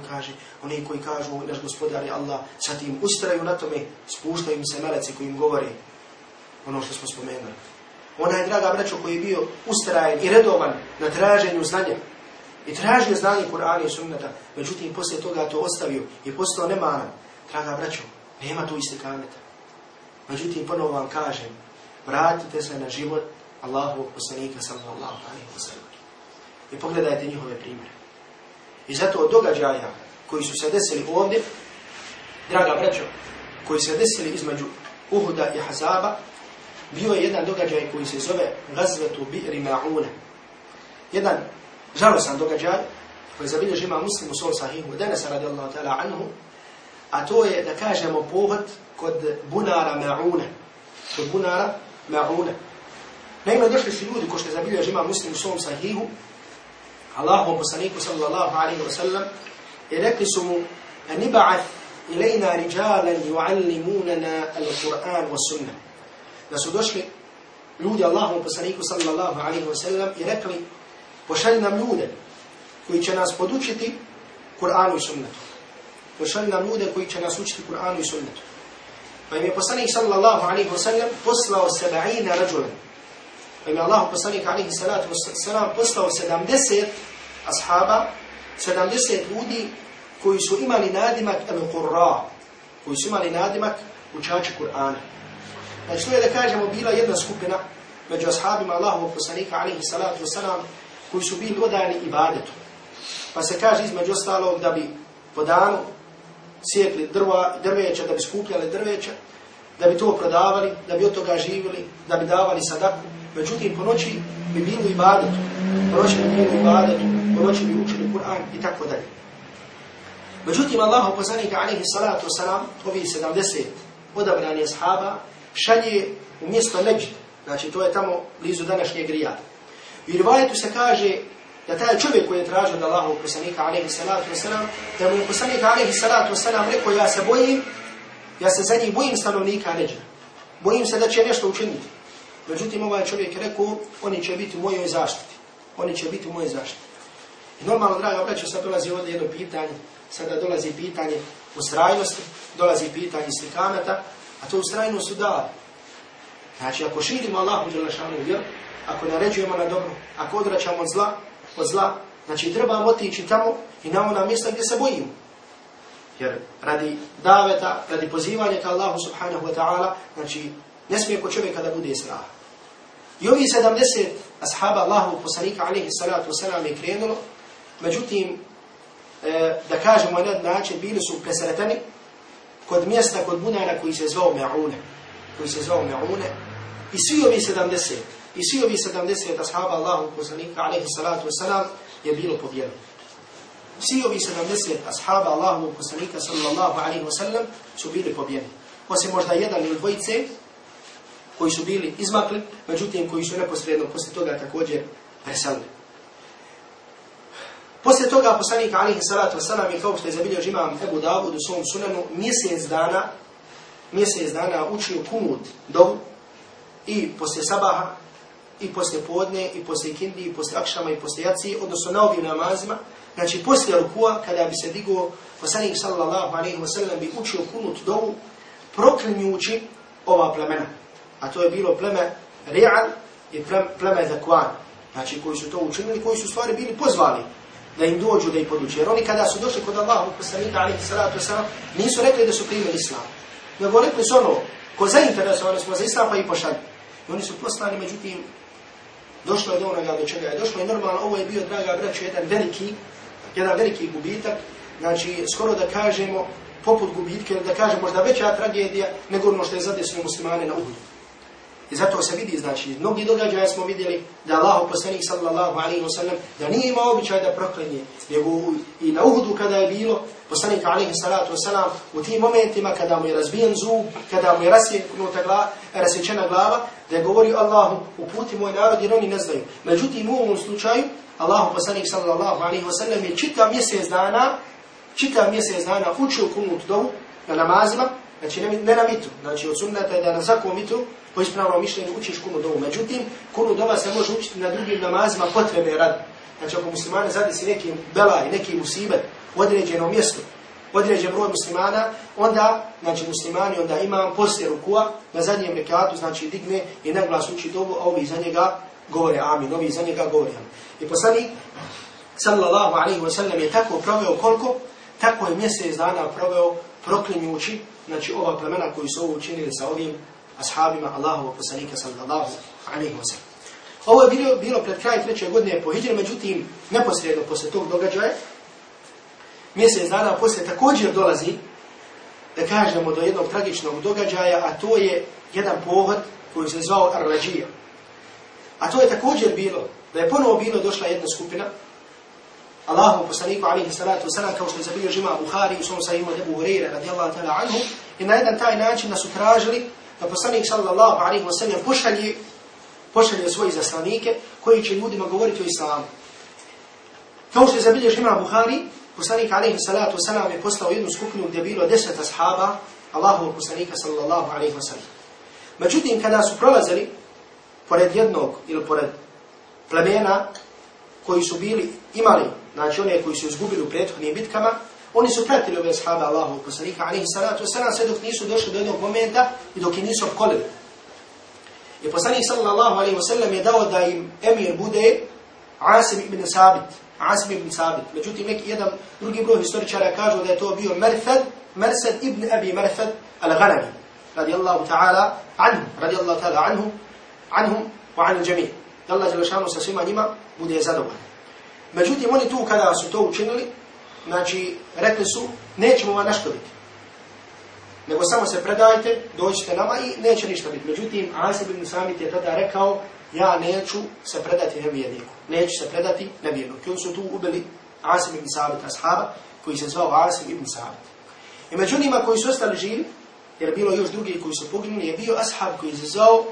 kaže, oni koji kažu, naš gospodar je Allah, sad im ustraju na tome, spuštaju im se meleci koji im govore ono što smo spomenuli. Ona je, draga braćo, koji je bio ustrajen i redovan na traženju znanja. I tražio znanje Kur'ana i sunnata, međutim, poslije toga to ostavio i postao nemaran. Draga braćo, nema tu istikameta. Međutim, ponovo vam kažem, vratite se na život Allahovog poslanika sallallahu alaihi wa. I pogledajte njihove primjere. I zato od događaja koji su se desili ovdje, draga braćo, koji se desili između Uhuda i Hazaba, bio je jedan događaj koji se zove Gazvetu Bi'ri Ma'una. Jedan žalosan događaj koji zabilježi ima muslim u svom sahihu Denesa radijallahu ta'ala anhu, a to je da kažemo pohod kod bunara Ma'una. Kod bunara Ma'una. Naime, došli su ljudi ko što zabilježi ima muslim u svom sahihu, Allahom poslaniku sallallahu alaihi wa sallam, i rekli su mu, niba'ath ilajna rijalan yu'allimunana al-Qur'an wa sunnah da su došli ljudi Allahom poslaniku sallallahu alaihi wa sallam i rekli pošalji nam ljude koji će nas podučiti Kur'anu i sunnetu. pošalji nam ljude koji će nas učiti Kur'anu i sunnetu. Pa im je poslanik sallallahu wa sallam poslao seba'ina rađulan. Pa im je Allah poslanik alaihi salatu wa sallam poslao 70 ashaba, 70 ljudi koji su imali nadimak al-Qurra, koji su imali nadimak učači Kur'ana. Znači to je da kažemo bila jedna skupina među ashabima Allahovog poslanika alaihi salatu wa sallam koji su bili odani ibadetu. Pa se kaže između ostalog da bi po danu sjetli drva, drveća, da bi skupljali drveća, da bi to prodavali, da bi od toga živjeli, da bi davali sadaku. Međutim, po noći bi bili u ibadetu, po noći bi bili u ibadetu, po noći bi učili Kur'an i tako dalje. Međutim, Allah poslanika alaihi salatu wasalam, ovi 70 odabrani ashaba, šalje u mjesto Neđd, znači to je tamo blizu današnjeg Rijada. I rivajetu se kaže da taj čovjek koji je tražio od Allahov poslanika alaihi salatu wasalam, da mu je poslanik alaihi salatu wasalam rekao ja se bojim, ja se za njih bojim stanovnika Neđda. Bojim se da će nešto učiniti. Međutim, ovaj čovjek je rekao, oni će biti u mojoj zaštiti. Oni će biti u mojoj zaštiti. I normalno, draga braćo, sad dolazi ovdje jedno pitanje, sada dolazi pitanje ustrajnosti, dolazi pitanje slikameta, a to ustrajnost su dali. Znači, ako širimo Allahu Đelešanu vjeru, ako naređujemo na dobro, ako odraćamo od zla, od zla, znači trebamo otići tamo i na ona mjesta gdje se bojimo. Jer radi daveta, radi pozivanja ka Allahu subhanahu wa ta'ala, znači ne smije ko čovjeka da bude strah. I ovi 70 ashaba Allahu poslanika alaihi salatu wasalam je krenulo, međutim, e, da kažemo na jedan način, bili su presretani kod mjesta, kod bunara koji se zvao Me'une, koji se zvao Me'une, i svi ovi 70, i svi ovi 70 ashaba Allahu poslanika alaihi salatu wasalam je bilo pobjedno. Svi ovi 70 ashaba Allahu poslanika sallallahu alaihi wasallam su bili pobjedni. Osim možda jedan ili dvojice koji su bili izmakli, međutim koji su neposredno posle toga također preselili. Poslije toga poslanik alaihi salatu wasalam je kao što je zabilio imam Ebu Davud u svom sunanu mjesec dana mjesec dana učio kumut dovu i poslije sabaha i poslije podne i poslije kindi i poslije akšama i poslije jaci, odnosno na ovim namazima. Znači poslije rukua kada bi se digao poslanik sallallahu alaihi wasallam bi učio kunut dovu proklinjući ova plemena. A to je bilo pleme Ri'al i pleme Zakwan. Znači koji su to učinili, koji su stvari bili pozvali da im dođu da ih poduče. Jer oni kada su došli kod Allahu poslanika alaihi salatu wasallam nisu rekli da su primili islam. Nego rekli su ono, ko zainteresovani smo za islam pa i pošalju. I oni su poslani, međutim, došlo je do onoga do čega je došlo i normalno ovo je bio, draga braćo, jedan veliki, jedan veliki gubitak, znači skoro da kažemo poput gubitke, da kažemo možda veća tragedija nego ono što je zadesno muslimane na Uhudu. I zato se vidi, znači, mnogi događaje smo vidjeli da Allah poslanik sallallahu alaihi wa sallam, da nije imao običaj da proklenje, nego i na Uhudu kada je bilo, poslanik alaihi salatu wa sallam, u tim momentima kada mu je razbijen zub, kada mu je gla, rasječena glava, da je govorio Allahu, uputi moj narod jer oni ne znaju. Međutim, u ovom slučaju, Allah poslanik sallallahu alaihi wa sallam je čitav mjesec dana, čitav mjesec dana učio kunut dovu na namazima, znači ne na mitu, znači od sunnata je da na svakom mitu po ispravnom mišljenju učiš kunu dovu. Međutim, kunu dova se može učiti na drugim namazima potrebe radi. Znači, ako muslimane zadesi neki belaj, neki musibet u određenom mjestu, određen broj muslimana, onda, znači muslimani, onda imam poslije rukua na zadnjem rekatu, znači digne i na glas uči dovu, a ovi za njega govore amin, ovi za njega govore amin. I poslanik, sallallahu alaihi wa sallam, je tako proveo koliko? Tako je mjesec dana proveo proklinjući, znači ova plemena koji su ovo učinili sa ovim ashabima Allahovog poslanika sallallahu alaihi wa sallam. Ovo je bilo, bilo pred kraj treće godine po hijđru, međutim, neposredno posle tog događaja, mjesec dana poslije također dolazi, da kažemo, do jednog tragičnog događaja, a to je jedan pohod koji se zvao Arlađija. A to je također bilo, da je ponovo bilo došla jedna skupina, Allahu poslaniku alihi salatu wasalam, kao što je zabilio žima Buhari, u svom sahimu Debu Hureyre, radijallahu ta'ala anhu, i na jedan taj način da su tražili da poslanik sallallahu alaihi wa sallam pošalje, pošalje svoje zaslanike koji će ljudima govoriti o islamu. Kao što je zabiljež ima Buhari, poslanik alaihi salatu wa sallam je poslao jednu skupinu gdje je bilo deset ashaba Allahovog poslanika sallallahu alaihi wa sallam. Međutim, kada su prolazili pored jednog ili pored plemena koji su bili, imali, znači one koji su izgubili u prethodnim bitkama, Oni su pratili ove ashaba Allahu poslanika, alaihi salatu wasalam, sve dok nisu došli do jednog momenta i dok je nisu opkolili. I poslanik sallallahu alaihi wasallam je dao da im emir bude Asim ibn Sabit. Asim ibn Sabit. Međutim, neki jedan drugi broj historičara kažu da je to bio Merfed, Mersed ibn Abi Merfed al-Ghanami. Radijallahu ta'ala anhu. Radijallahu ta'ala anhu. Anhum wa anil. Da Allah Đelešanu sa svima njima bude zadovoljan. Međutim, oni tu kada su to učinili, znači, rekli su, nećemo vam naškoditi. Nego samo se predajte, dođite nama i neće ništa biti. Međutim, Asib ibn Samit je tada rekao, ja neću se predati nevjerniku. Neću se predati nevjerniku. I su tu ubili Asib ibn Samit, ashaba, koji se zvao Asib ibn Samit. I među njima koji su ostali živi, jer je bilo još drugi koji su poginuli, je bio ashab koji se zvao,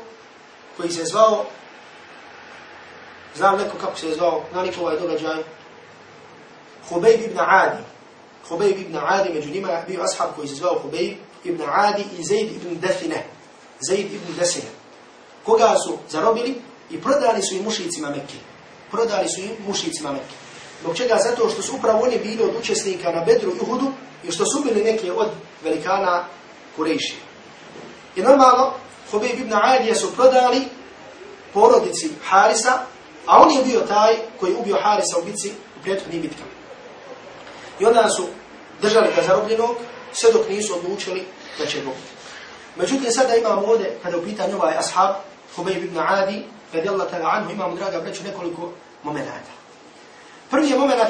koji se zvao, znam neko kako se zvao, na ovaj događaj, Hubejb ibn Adi. Hubejb ibn Adi, među njima je bio ashab koji se zvao Hubejb ibn Adi i Zaid ibn Define. Zaid ibn Desine. Koga su zarobili i prodali su im mušicima Mekke. Prodali su im mušicima Mekke. Zbog čega? Zato što su upravo oni bili od učesnika na Bedru i Uhudu i što su bili neke od velikana Kurejši. I normalno, Hubejb ibn Adija su prodali porodici Harisa, a on je bio taj koji je ubio Harisa u bitci u prethodnim bitkama. I onda su držali ga zarobljenog, sve dok nisu odlučili da će ga. Međutim, sada imamo ovdje, kada u pitanju ovaj ashab, Hubejb ibn Adi, radijallahu ta'ala anhu, imamo, draga breću, nekoliko momenata. Prvi je moment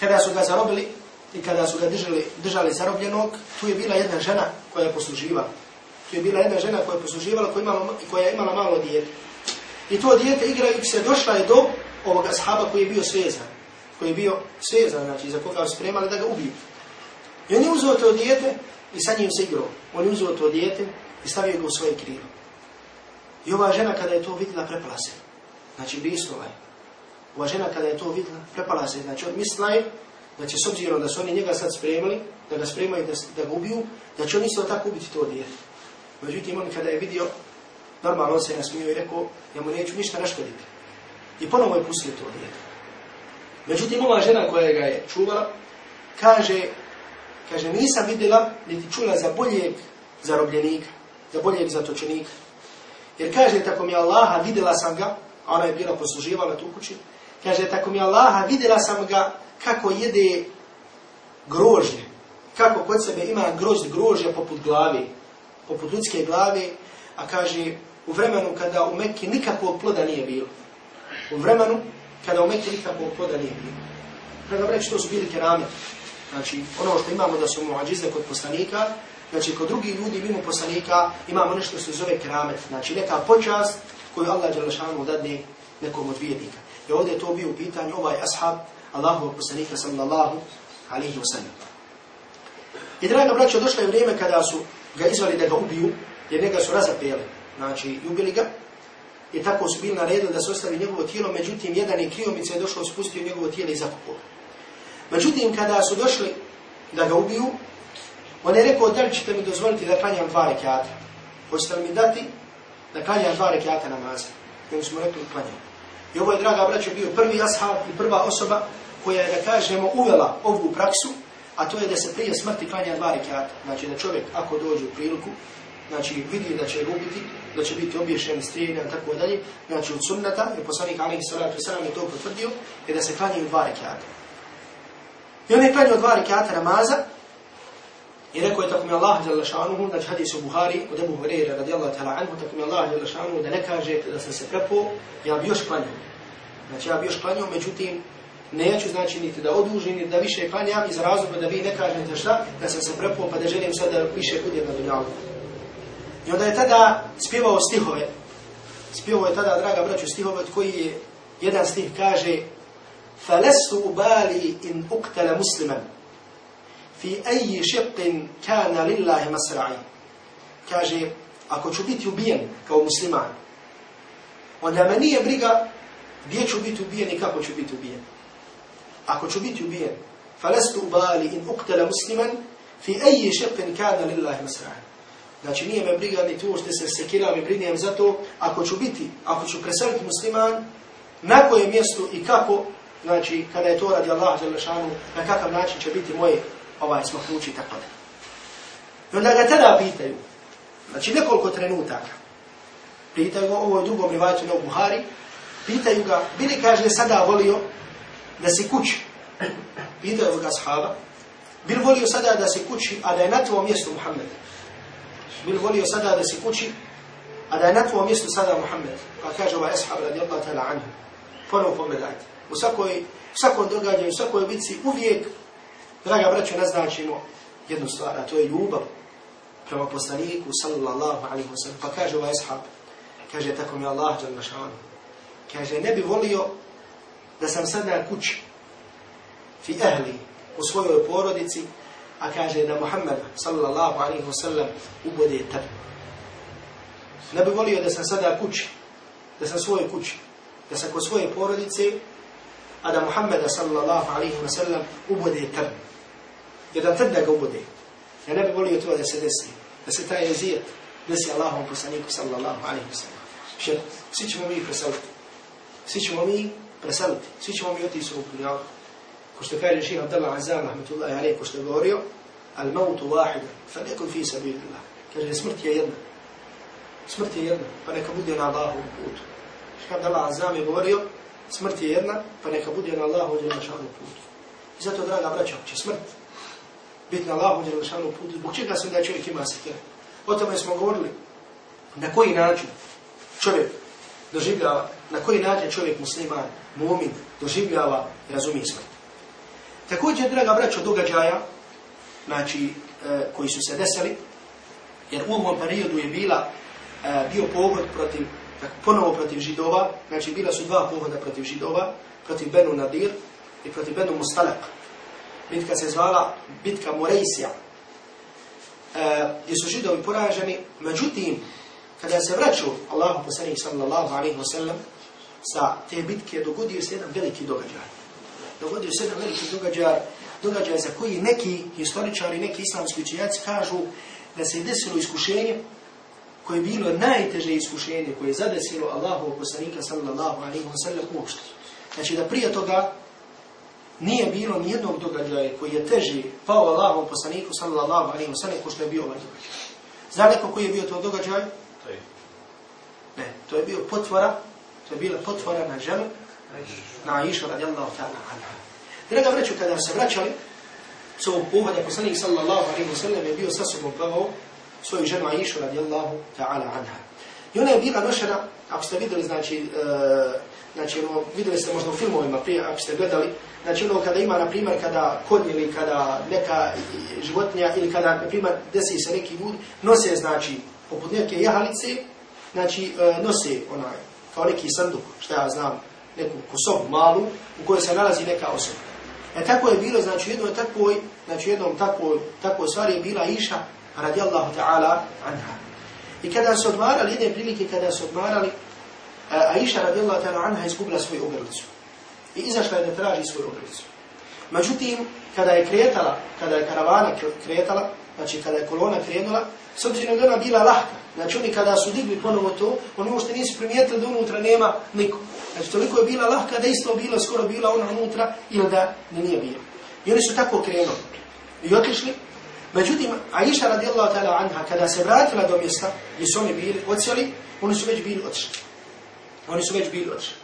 kada su ga zarobili i kada su ga držali, držali zarobljenog, tu je bila jedna žena koja je posluživala. Tu je bila jedna žena koja je posluživala, koja, imala, koja je imala malo dijete. I to dijete igrajući se došla je do ovoga sahaba koji je bio svezan. Koji je bio svezan, znači za koga spremali da ga ubiju. I on je uzeo to dijete i sa njim se igrao. On je uzeo to dijete i stavio ga u svoje krilo. I ova žena kada je to vidjela prepala se. Znači bisnula je. Ova žena kada je to vidjela prepala se. Znači on mislila je da će s obzirom da su oni njega sad spremali, da ga spremaju da, da ga ubiju, da će on isto tako ubiti to dijete. Međutim, on kada je vidio, normalno on se nasmio i rekao, ja mu neću ništa naškoditi. I ponovo je pustio to dijete. Međutim, ova žena koja ga je čuvala, kaže, kaže, nisam vidjela, niti čula za boljeg zarobljenika, za boljeg zatočenika. Jer kaže, tako mi Allaha, vidjela sam ga, a ona je bila posluživala tu kući, kaže, tako mi Allaha, vidjela sam ga kako jede grožnje, kako kod sebe ima grozd grožja poput glave, poput ljudske glave, a kaže, u vremenu kada u Mekke nikakvog ploda nije bilo. U vremenu kada u Mekke nikakvog ploda nije bilo. Kada reći, to su bili kerame. Znači, ono što imamo da su muadžize kod poslanika, znači kod drugih ljudi mimo poslanika imamo nešto što se zove keramet. Znači, neka počast koju Allah Đelešanu dadne nekom od vijednika. I ovdje je to bio u pitanju ovaj ashab Allahu poslanika sallallahu alaihi wa sallam. I draga braćo, došlo je vrijeme kada su ga izvali da ga ubiju, jer njega su razapeli, znači ubili ga, i tako su bili naredili da se ostavi njegovo tijelo, međutim, jedan je kriomica je došao, spustio njegovo tijelo i zakupao. Međutim, kada su došli da ga ubiju, on je rekao, da li ćete mi dozvoliti da klanjam dva rekiata? Hoćete mi dati da klanjam dva rekiata namaza? I oni smo rekli, klanjam. I ovo je, draga braćo, bio prvi ashab i prva osoba koja je, da kažemo, uvela ovu praksu, a to je da se prije smrti klanja dva rekiata. Znači da čovjek, ako dođe u priliku, znači vidi da će gubiti, da će biti obješen, strijeljan, tako dalje, znači od sunnata, jer poslanik alaihi salatu wasalam je to potvrdio, je da se klanjaju dva rekiata. I on je klanjao dva rekiata namaza, i rekao je tako mi Allah jalla šanuhu, znači hadis u Buhari, od Ebu Hureyre radijallahu ta'ala anhu, tako mi Allah jalla šanuhu, da ne kažete da sam se prepo, ja bi još klanjao. Znači ja bi još klanjao, međutim, neću znači niti da odužim, niti da više klanjam iz razloga da vi ne kažete šta, da sam se prepo, pa da želim sad da više budem na dunjalu. I onda je tada spjevao stihove. Spjevao je tada, draga braću, stihove od koji je jedan stih kaže فَلَسْتُ أُبَالِي إِنْ أُقْتَلَ مُسْلِمًا fi eji šeqin kana lillahi masra'i. Kaže, ako ću biti ubijen kao musliman, onda me nije briga gdje ću biti ubijen i kako ću biti ubijen. Ako ću biti ubijen, falestu ubali in uktela musliman, fi eji šeqin kana lillahi masra'i. Znači, nije me briga ni tu što se sekiram i brinijem za to, ako ću biti, ako ću preseliti musliman, na koje mjesto i kako, znači, kada je to radi Allah, na kakav način će biti moje ovaj smaknući i tako da. I onda ga tada pitaju, znači nekoliko trenutaka, pitaju ga, ovo je drugom rivajtu na Buhari, pitaju ga, bili kaže sada volio da si kući, pitaju ga sahaba, bil volio sada da si kući, a da je na tvojom mjestu Muhammed. Bil volio sada da si kući, a da je na tvojom mjestu sada Muhammed. Pa kaže ovaj ashab radijallahu ta'ala anhu, ponovo pogledajte. U svakoj, svakom događaju, u svakoj bici uvijek, draga braćo, naznačimo jednu stvar, a to je ljubav prema poslaniku, sallallahu alaihi wa sallam. Pa kaže ovaj ashab, kaže tako mi Allah, jal našanu, kaže ne bi volio da sam sad na kući, fi ehli, u svojoj porodici, a kaže da Muhammed, sallallahu alaihi wa sallam, ubode tebi. Ne bi volio da sam sada kući, da sam svojoj kući, da sam kod svoje porodice, a da Muhammeda sallallahu alaihi wa sallam ubode. Jedan trn da ga ubode. Ja ne bi volio to da se desi. Da se taj jezijet desi Allahom poslaniku sallallahu alaihi wa sallam. Še, svi ćemo mi preseliti. Svi ćemo mi preseliti. Svi ćemo mi otići u. Ko što kaže ših Abdallah Azam, rahmetullahi alaihi, ko što je govorio, al mautu wahida, fa nekun fi sabilillah. Kaže, smrt je jedna. Smrt je jedna, pa neka bude na Allahovom putu. Ših Abdallah Azam je govorio, smrt je jedna, pa neka bude na djelašanu putu. I zato, draga braća, će smrt biti na Allahu djelašanu putu, zbog čega se da čovjek ima sekere. O tome smo govorili. Na koji način čovjek doživljava, na koji način čovjek musliman, mumin, doživljava i razumije smrt. Također, draga braćo, događaja, znači, e, koji su se desili, jer u ovom periodu je bila, e, bio pogod protiv ponovo protiv židova, znači bila su dva pohoda protiv židova, protiv Benu Nadir i protiv Benu Mustalak. Bitka se zvala bitka Morejsija, e, gdje su židovi poraženi, međutim, kada se vraću Allahu poslanih sallallahu alaihi wa sallam, sa te bitke dogodio se jedan veliki događaj. Dogodio se jedan veliki događaj, događaj za koji neki historičari, neki islamski učenjaci kažu da se je desilo iskušenje koje je bilo najteže iskušenje koje je zadesilo Allahu poslanika sallallahu alaihi wa sallam uopšte. Znači da prije toga nije bilo ni jednog događaja koji je teži pao Allahu poslaniku sallallahu alaihi wa sallam ko što je bio ovaj događaj. Zna neko koji je bio to događaj? Ne, to je bio potvora, to je bila potvora na ženu, na Aisha radijallahu ta'ala anha. Draga vreću, kada se vraćali, s ovog pohoda poslanik sallallahu alaihi wa sallam je bio sa sobom plavao svoju ženu Aishu radijallahu ta'ala anha. I ona je bila nošena, ako ste vidjeli, znači, uh, znači ono, vidjeli ste možda u filmovima prije, ako ste gledali, znači ono kada ima, na primjer, kada konj ili kada neka životinja ili kada, na primjer, desi se neki ljud, nose, znači, poput neke jahalice, znači, uh, nose onaj, kao neki sanduk, što ja znam, neku kosobu malu, u kojoj se nalazi neka osoba. E tako je bilo, znači, jedno takvoj, znači, jednom takvoj, takvoj stvari je bila Iša, radijallahu ta'ala anha. I kada su odmarali, jedne prilike kada su odmarali, Aisha radijallahu ta'ala anha izgubila svoju ogrlicu. I izašla je da traži svoju ogrlicu. Međutim, kada je kretala, kada je karavana kretala, znači kada je kolona krenula, s obzirom da ona bila lahka, znači oni kada su digli ponovo to, oni uopšte nisu primijetili da unutra nema niko. Znači toliko je bila lahka da isto bilo, skoro bila ona unutra ili da nije bilo. I oni su tako krenuli. I otišli, Međutim, Aisha radijallahu ta'ala anha, kada se vratila do mjesta gdje su oni bili ocijeli, oni su već bili otišli. Oni su već bili otišli.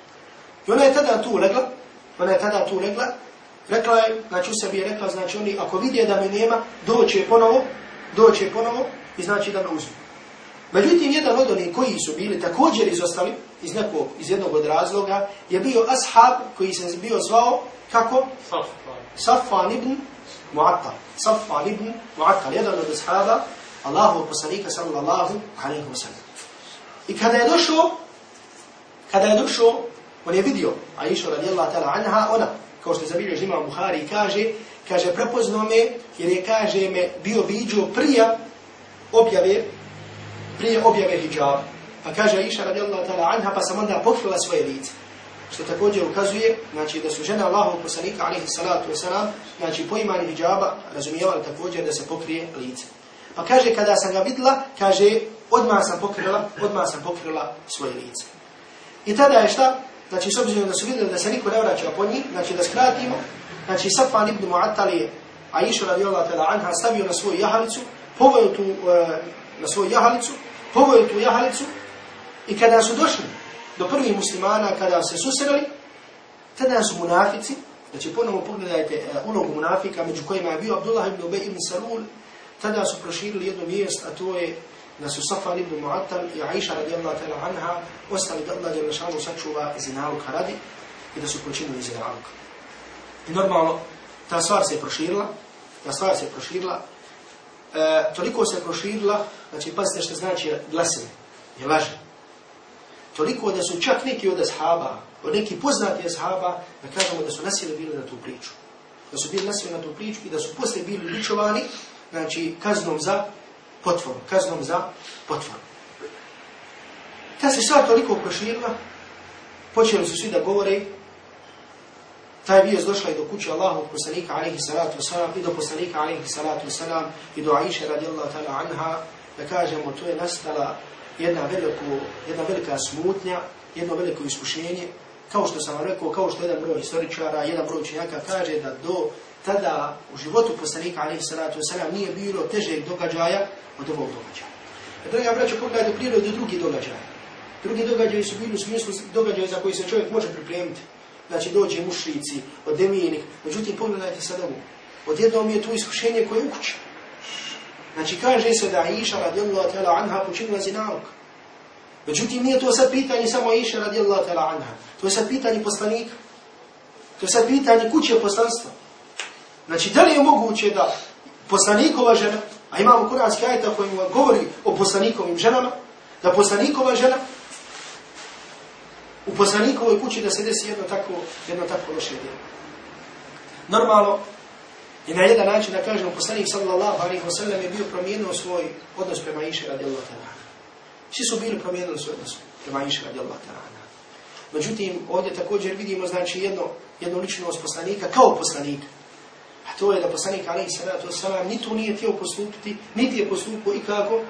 I ona je tada tu legla, ona je tada tu legla, rekla je, znači u sebi je rekla, znači oni ako vidje da me nema, doće ponovo, doće ponovo i znači da me uzmu. Međutim, jedan od onih koji su bili također izostali, iz nekog, iz jednog od razloga, je bio ashab koji se bio zvao, kako? Safan. Safan ibn Mu'attal. Safan ibn Mu'attal, jedan od ashaba Allahu poslanika sallallahu alaihi wa sallam. I kada je došao, kada je došao, on je vidio Aisha radijallahu ta'ala anha, ona, kao što je zabilio žima Buhari, kaže, kaže, prepoznao me, jer je, kaže, me bio viđo prije objave, prije objave hijab. Pa kaže Aisha radijallahu ta'ala anha, pa sam onda pokrila svoje lice što također ukazuje znači da su žene Allahovog poslanika alejhi salatu vesselam znači poimanje hidžaba razumijevali također da se pokrije lice. Pa kaže kada sam ga videla, kaže odmah sam pokrila, odmah sam pokrila svoje lice. I tada je šta? Znači s obzirom da su vidjeli da se niko ne vraća po njih, znači da skratimo, znači Safan ibn Mu'attal je Aisha radijallahu ta'ala anha stavio na svoju jahalicu, poveo tu e, na svoju jahalicu, poveo tu jahalicu i kada su došli do prvih muslimana, kada se susreli, tada su munafici, znači ponovo pogledajte e, ulogu munafika među kojima je bio Abdullah ibn Ubej ibn Salul, tada su proširili jednu vijest, a to je da su Safar ibn Mu'attal i Aisha radijallahu ta'ala anha ostali da Allah je šanu sačuva zinaluka radi i da su počinili zinaluka. I normalno, ta stvar se proširila, ta stvar se proširila, e, toliko se proširila, znači pazite što znači glasine, je laže. Toliko da su čak neki od ashaba, od neki poznati ashaba, da kažemo da su nasjeli bili na tu priču. Da su bili nasjeli na tu priču i da su poslije bili ličovani, znači kaznom za potvoru, kaznom za potvoru. Ta se stvar toliko proširila, počeli su svi da govore, taj vijest došla i do kuće Allahog poslanika alaihi salatu wasalam, i do poslanika alaihi salatu wasalam, i do Aisha radijallahu ta'ala anha, da kažemo, to je nastala jedna, veliko, jedna velika smutnja, jedno veliko iskušenje, kao što sam vam rekao, kao što jedan broj historičara, jedan broj učenjaka kaže da do tada u životu poslanika alaihi salatu wasalam nije bilo težeg događaja od ovog događaja. Draga braćo, pogledajte prirodu drugih događaja. Drugi događaji su bili u smislu događaja za koji se čovjek može pripremiti. Znači dođe mušrici, od demijenik. Međutim, pogledajte sad ovo. Odjednom je tu iskušenje koje je u kući. Znači kaže se da Aisha radijallahu ta'ala anha počinila zinalog. Međutim, nije to sad pitanje samo Aisha radijallahu ta'ala anha. To je sad pitanje poslanika. To je sad pitanje kuće poslanstva. Znači, da li je moguće da poslanikova žena, a imamo kuranski ajta koji govori o poslanikovim ženama, da poslanikova žena u poslanikovoj kući da se desi jedno tako, jedno tako loše djelo. Normalno, i na jedan način da kažemo, poslanik sallallahu alaihi wa sallam je bio promijenio svoj odnos prema Iše radijallahu ta'ala. Svi su bili promijenili svoj odnos prema Iše radijallahu ta'ala. Međutim, ovdje također vidimo znači jedno, jednu ličnost poslanika kao poslanika. To je da poslanik alaihi sallatu wasallam ni tu nije htio postupiti, niti je postupio i kako,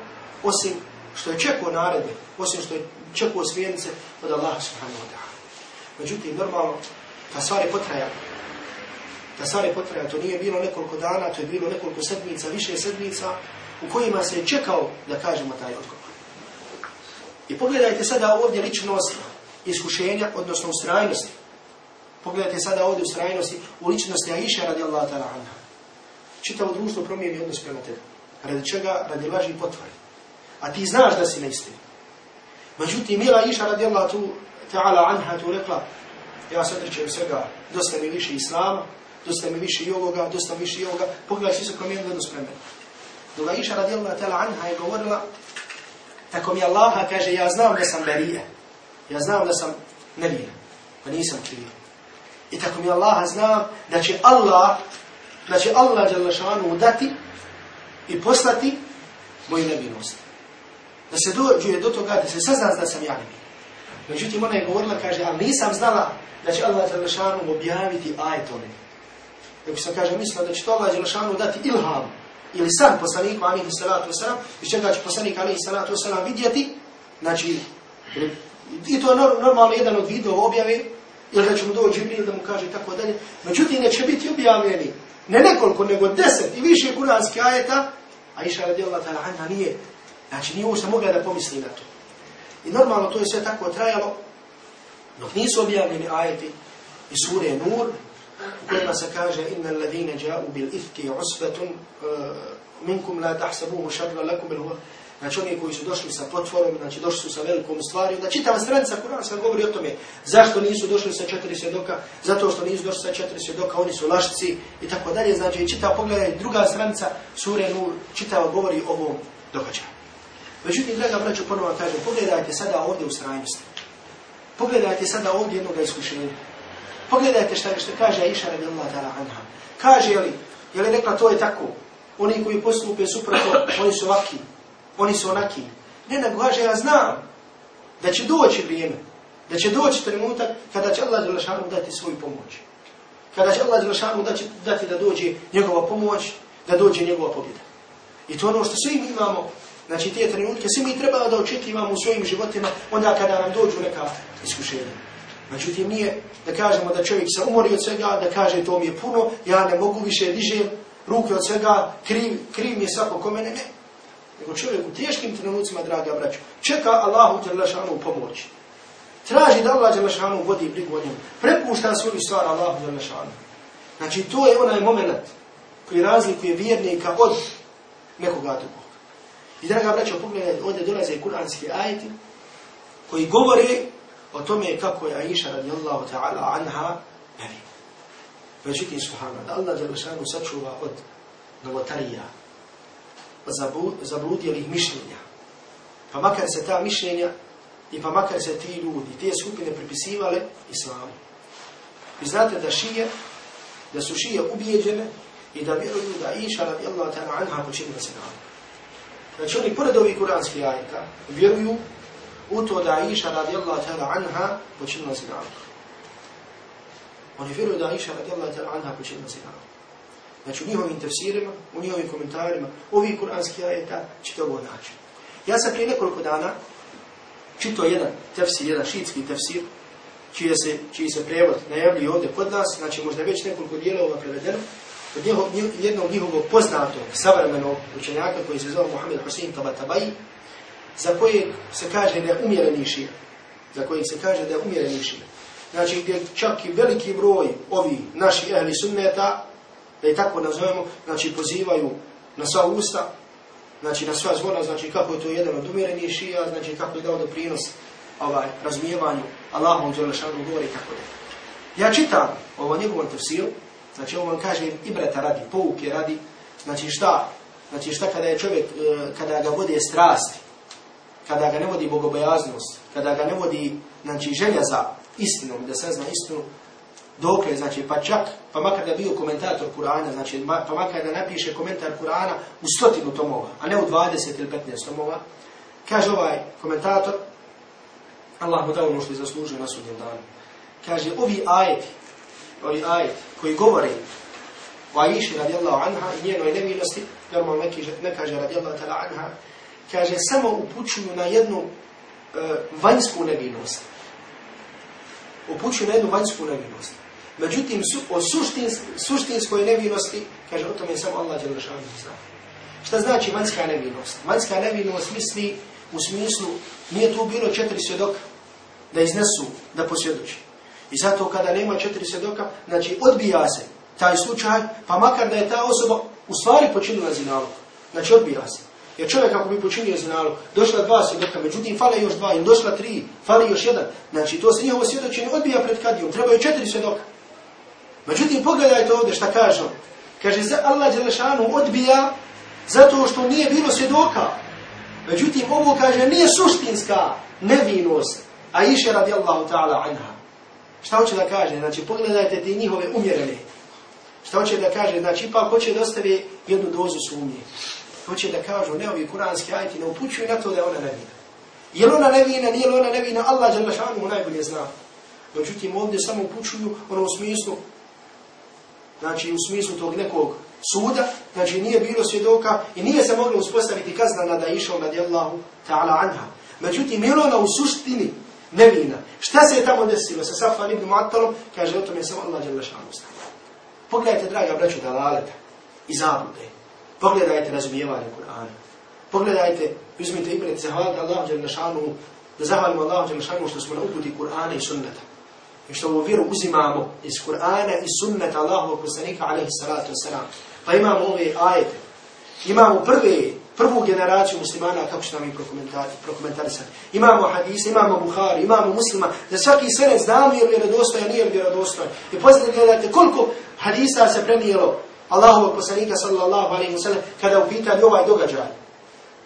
osim što je čekao naredbe, osim što je čekao smjernice od Allaha subhanahu wa. Međutim, normalno, ta stvar je potrajala. Ta stvar je potrajala, to nije bilo nekoliko dana, to je bilo nekoliko sedmica, više sedmica, u kojima se je čekao da kažemo taj odgovor. I pogledajte sada ovdje ličnost iskušenja, odnosno ustrajnosti. Pogledajte sada ovdje ustrajnosti u ličnosti Aisha radijallahu ta'ala anha. Čitavo društvo promijeni odnos prema tebi. Radi čega? Radi laži potvori. A ti znaš da si na istini. Međutim, Mila Iša radijallahu ta'ala anha tu rekla, ja se odrećem svega, dosta mi više islama, dosta mi više i ovoga, dosta mi više i ovoga, pogledaj, svi su promijenili odnos prema. Dok Iša radijallahu ta'ala anha je govorila, tako mi Allaha kaže, ja znam da sam berije, ja znam da sam nevina, pa nisam krivo. I tako mi Allaha znam da će Allah, da će Allah dati i poslati moju nevinost. Da se dođuje do toga, da se sazna da sam ja nevina. Međutim, ona je govorila, kaže, ali nisam znala da će Allah Đalešanu objaviti meni. Nego sam, kaže, mislila da će to Allah Đalešanu dati ilham ili san poslaniku alihi salatu wasalam, iz čega će poslanik alihi salatu wasalam vidjeti, znači, i to je normalno jedan od video objave, ili da će mu doći ili da mu kaže tako dalje. Međutim, neće biti objavljeni ne nekoliko, nego deset i više kuranskih ajeta, a iša radijallahu ta'ala anha nije, znači nije uopšte mogla da pomisli na to. I normalno to je sve tako trajalo, dok nisu objavljeni ajeti iz sure Nur, u kojima se kaže inna alladhina ja'u bil ifki usbatun uh, minkum la tahsabuhu sharra lakum huwa Znači oni koji su došli sa potvorom, znači došli su sa velikom stvari, da čitava stranica Kuranska govori o tome zašto nisu došli sa četiri svjedoka, zato što nisu došli sa četiri svjedoka, oni su lašci i tako dalje. Znači čitava pogledaj druga stranica sure Nur, čitava govori o ovom događaju. Međutim, draga braću, ponovno kažem, pogledajte sada ovdje u strajnosti. Pogledajte sada ovdje jednog iskušenja. Pogledajte šta, što kaže Aisha radijallahu ta'ala anha. Kaže li, je li rekla to je tako? Oni koji postupe suprotno, oni su ovaki, oni su onaki. Ne, nego kaže, ja znam da će doći vrijeme, da će doći trenutak kada će Allah Đelešanu dati svoju pomoć. Kada će Allah Đelešanu dati, dati da dođe njegova pomoć, da dođe njegova pobjeda. I to ono što svi mi imamo, znači te trenutke, svi mi treba da očekivamo u svojim životima, onda kada nam dođu neka iskušenja. Međutim, nije da kažemo da čovjek se umori od svega, da kaže to mi je puno, ja ne mogu više dižem, ruke od svega, kriv, kriv mi je svako ko mene, ne. Nego čovjek u teškim trenucima, draga braćo, čeka Allahu Đelešanu pomoć. Traži da Allah Đelešanu vodi brigu o njemu. Prepušta svoju stvar Allahu Đelešanu. Znači, to je onaj moment koji razlikuje vjernika od nekoga drugog. I draga braćo, pogledajte, ovdje dolaze kuranski ajeti koji govore o tome kako je Aisha radijallahu ta'ala anha nevi. Međutim, subhana, da Allah Đelešanu sačuva od novotarija, zabludjelih mišljenja. Pa makar se ta mišljenja i pa makar se ti ljudi, te skupine pripisivale islamu. Vi znate da šije, da su šije ubijeđene i da vjeruju da Iša radijallahu ta'ala anha počinila se nama. Znači oni pored ovih kuranskih ajeta vjeruju u to da Iša radijallahu ta'ala anha počinila se nama. Oni vjeruju da Iša radijallahu ta'ala anha počinila se nama. Znači u njihovim tefsirima, u njihovim komentarima, ovih kuranskih ajeta ćete ovo naći. Ja sam prije nekoliko dana čito jedan tefsir, jedan šitski tefsir, čiji se, čiji se prevod najavljuje ovdje kod nas, znači možda već nekoliko dijelova prevedeno, od njihov, jednog njihovog poznatog savremenog učenjaka koji se zove Mohamed Hussein Tabatabai, za kojeg se kaže da je umjereni šir. Za kojeg se kaže da je umjereni šir. Znači gdje čak i veliki broj ovi naši ehli sunneta, da je tako nazovemo, znači pozivaju na sva usta, znači na sva zvona, znači kako je to jedan od umjerenih šija, znači kako je dao doprinos ovaj, razumijevanju Allahom Đelešanu govori i tako da. Ja čitam ovo njegovom tefsiru, znači ovo vam kaže ibreta radi, pouke radi, znači šta, znači šta kada je čovjek, e, kada ga vodi strasti, kada ga ne vodi bogobojaznost, kada ga ne vodi, znači želja za istinom, da sazna istinu, dokle, znači, pa čak, pa makar da bio komentator Kur'ana, znači, pa makar da napiše komentar Kur'ana u stotinu tomova, a ne u 20 ili 15 tomova, kaže ovaj komentator, Allah mu dao ono što je zaslužio na sudnjem danu. Kaže, ovi ajeti, ovi ajeti koji govore o Aiši radijallahu anha i njenoj nevinosti, normalno ne kaže radijallahu ta'ala anha, kaže, samo upućuju na jednu e, vanjsku nevinost. Upućuju na jednu vanjsku nevinost. Međutim, su, o suštins, suštinskoj nevinosti, kaže, o tome je samo Allah Đelešanu zna. Šta znači vanjska nevinost? Vanjska nevinost misli u smislu, nije tu bilo četiri svjedoka da iznesu, da posvjedoči. I zato kada nema četiri svjedoka, znači odbija se taj slučaj, pa makar da je ta osoba u stvari počinila zinalog. Znači odbija se. Jer čovjek ako bi počinio zinalog, došla dva svjedoka, međutim fale još dva, ili došla tri, fali još jedan. Znači to se njihovo svjedočenje odbija pred kadijom, trebaju četiri svjedoka. Međutim, pogledajte ovdje šta kaže. Kaže, Allah Đelešanu odbija zato što nije bilo svjedoka. Međutim, ovo kaže, nije suštinska nevinost, a iše radijallahu ta'ala anha. Šta hoće da kaže? Znači, pogledajte ti njihove umjerene. Šta hoće da kaže? Znači, ipak hoće da ostave jednu dozu sumnje. Hoće da kažu, ne ovi kuranski ajti, ne upućuju na to da ona nevina. Je li ona nevina, nije li ona nevina, Allah Đelešanu najbolje zna. Međutim, ovdje samo upućuju ono u smislu, znači u smislu tog nekog suda, znači nije bilo svjedoka i nije se moglo uspostaviti kazna nada išao radijallahu ta'ala anha. Međutim, je ona u suštini nevina. Šta se je tamo desilo sa Safan ibn Mu'attalom? Kaže, o tome je samo Allah Đelešanu zna. Pogledajte, draga braću, dalaleta i zablude. Pogledajte razumijevanje Kur'ana. Pogledajte, uzmite ibret, zahvalite Allahu Đelešanu, da zahvalimo Allahu Đelešanu što smo na uputi Kur'ana i sunnata. I što ovu vjeru uzimamo iz Kur'ana i sunnata Allahovog poslanika alaihi salatu wasalam. Pa imamo ove ajete. Imamo prve, prvu generaciju muslimana, kako će nam i prokomentarisati. Imamo hadise, imamo Buhari, imamo muslima, da svaki svenec znamo je li vjerodostojan, nije li vjerodostojan. I posljedno gledajte koliko hadisa se prenijelo Allahovog poslanika sallallahu alaihi wa sallam kada u pitanju ovaj događaj.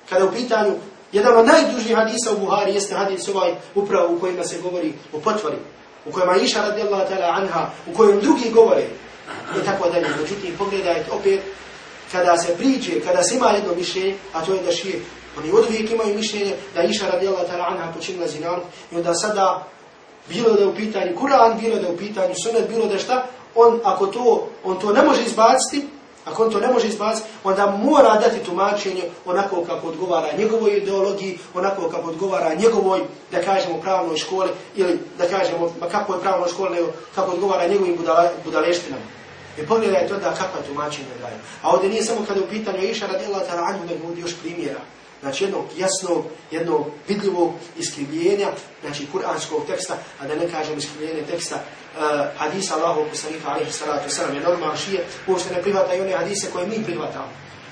Kada u pitanju jedan od najdužnijih hadisa u Buhari jeste hadis ovaj upravo u kojima se govori o potvori u kojima Iša radijallahu ta'ala anha, u kojem drugi govore, i tako dalje. Međutim, pogledajte opet, kada se priđe, kada se ima jedno mišljenje, a to je da šije, oni od uvijek imaju mišljenje da Iša radijallahu ta'ala anha počinila zinanu, i onda sada, bilo da u pitanju Kur'an, bilo da u pitanju sunet, bilo da šta, on, ako to, on to ne može izbaciti, Ako on to ne može izbaciti, onda mora dati tumačenje onako kako odgovara njegovoj ideologiji, onako kako odgovara njegovoj, da kažemo, pravnoj školi, ili da kažemo, ma kako je pravnoj školi, nego kako odgovara njegovim budale, budaleštinama. I pogledajte onda kakva tumačenja daje. A ovdje nije samo kada je u pitanju Iša radijallahu ta'ala anhu, nego još primjera. Znači jednog jasnog, jednog vidljivog iskrivljenja, znači kuranskog teksta, a da ne kažem iskrivljenje teksta uh, hadisa Allahov poslanika alaihi salatu wasalam, jer normalno šije uopšte ne prihvata i one hadise koje mi prihvatamo.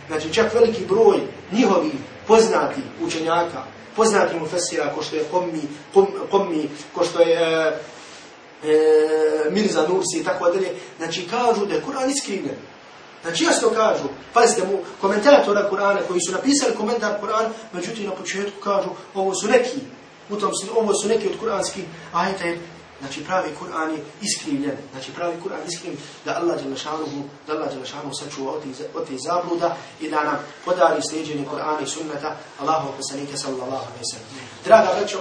Znači čak veliki broj njihovi poznati učenjaka, poznati mu fesira, ko što je Kommi, kom, Kommi ko što je e, e, Mirza Nursi i tako dalje, znači kažu da je Kur'an iskrivljen. Znači jasno kažu, pazite mu, komentatora Kur'ana koji su napisali komentar Kur'an, međutim na početku kažu, ovo su neki, u tom ovo su neki od kuranskih ajeta, jer znači pravi Kur'an je iskrivljen, znači pravi Kur'an iskrivljen da Allah Đelešanuhu, da Allah Đelešanuhu sačuva od, te zabluda i da nam podari slijedženje Kur'ana i sunnata Allahov poslanika sallallahu alaihi sallam. Draga braćo,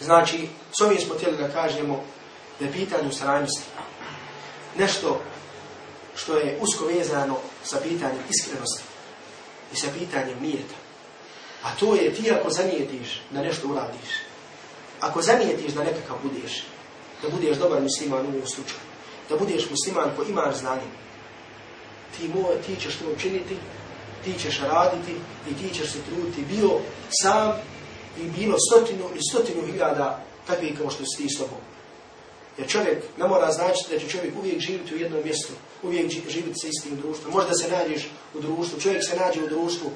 znači s ovim smo htjeli da kažemo da je pitanje ustrajnosti nešto što je usko vezano sa pitanjem iskrenosti i sa pitanjem nijeta. A to je ti ako zanijetiš da nešto uradiš, ako zanijetiš da nekakav budeš, da budeš dobar musliman u ovom slučaju, da budeš musliman ko imaš znanje, ti, mo, ti ćeš to učiniti, ti ćeš raditi i ti ćeš se truditi bio sam i bilo stotinu i stotinu hiljada takvih kao što si ti s. Jer čovjek ne mora značiti da će čovjek uvijek živjeti u jednom mjestu, uvijek ži- živjeti sa istim društvom. Možda se nađeš u društvu, čovjek se nađe u društvu,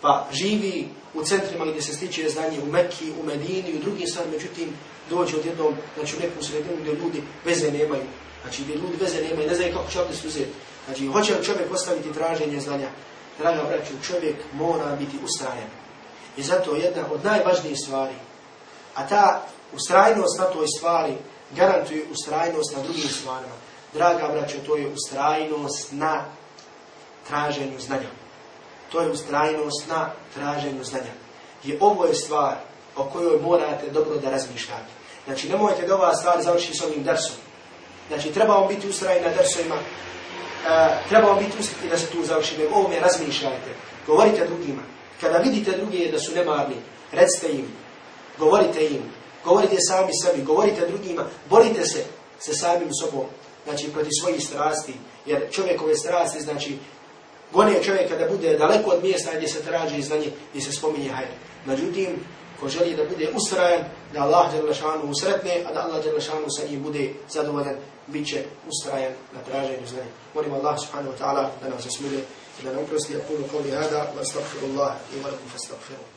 pa živi u centrima gdje se stiče znanje u Mekki, u Medini u drugim stvarima, međutim dođe odjednom znači, u neku sredinu gdje ljudi veze nemaju. Znači gdje ljudi veze nemaju, ne znaju kako će ovdje uzeti. Znači hoće li čovjek ostaviti traženje znanja? Draga braću, čovjek mora biti ustrajan. I zato jedna od najvažnijih stvari, a ta ustrajnost na toj stvari garantuje ustrajnost na drugim stvarima. Draga braćo, to je ustrajnost na traženju znanja. To je ustrajnost na traženju znanja. I ovo je stvar o kojoj morate dobro da razmišljate. Znači, nemojte da ova stvar završi s ovim dersom. Znači, trebamo biti ustrajni na dersovima, uh, trebamo biti ustrajni da se tu završi, nego ovome razmišljajte. Govorite drugima. Kada vidite druge da su nemarni, recite im, govorite im, govorite sami sebi, govorite drugima, borite se sa samim sobom, znači protiv svojih strasti, jer čovjekove strasti, znači, gone čovjeka da bude daleko od mjesta gdje se traži znanje, gdje se spominje hajr. Međutim, ko želi da bude ustrajan, da Allah Đelešanu usretne, a da Allah Đelešanu sa njim bude zadovoljan, bit će ustrajan na traženju znanja. Molim Allah subhanahu wa ta'ala da nam se smilje i da nam oprosti. Aqulu qavli hada, wa astagfirullah i wa lakum fastagfiruh.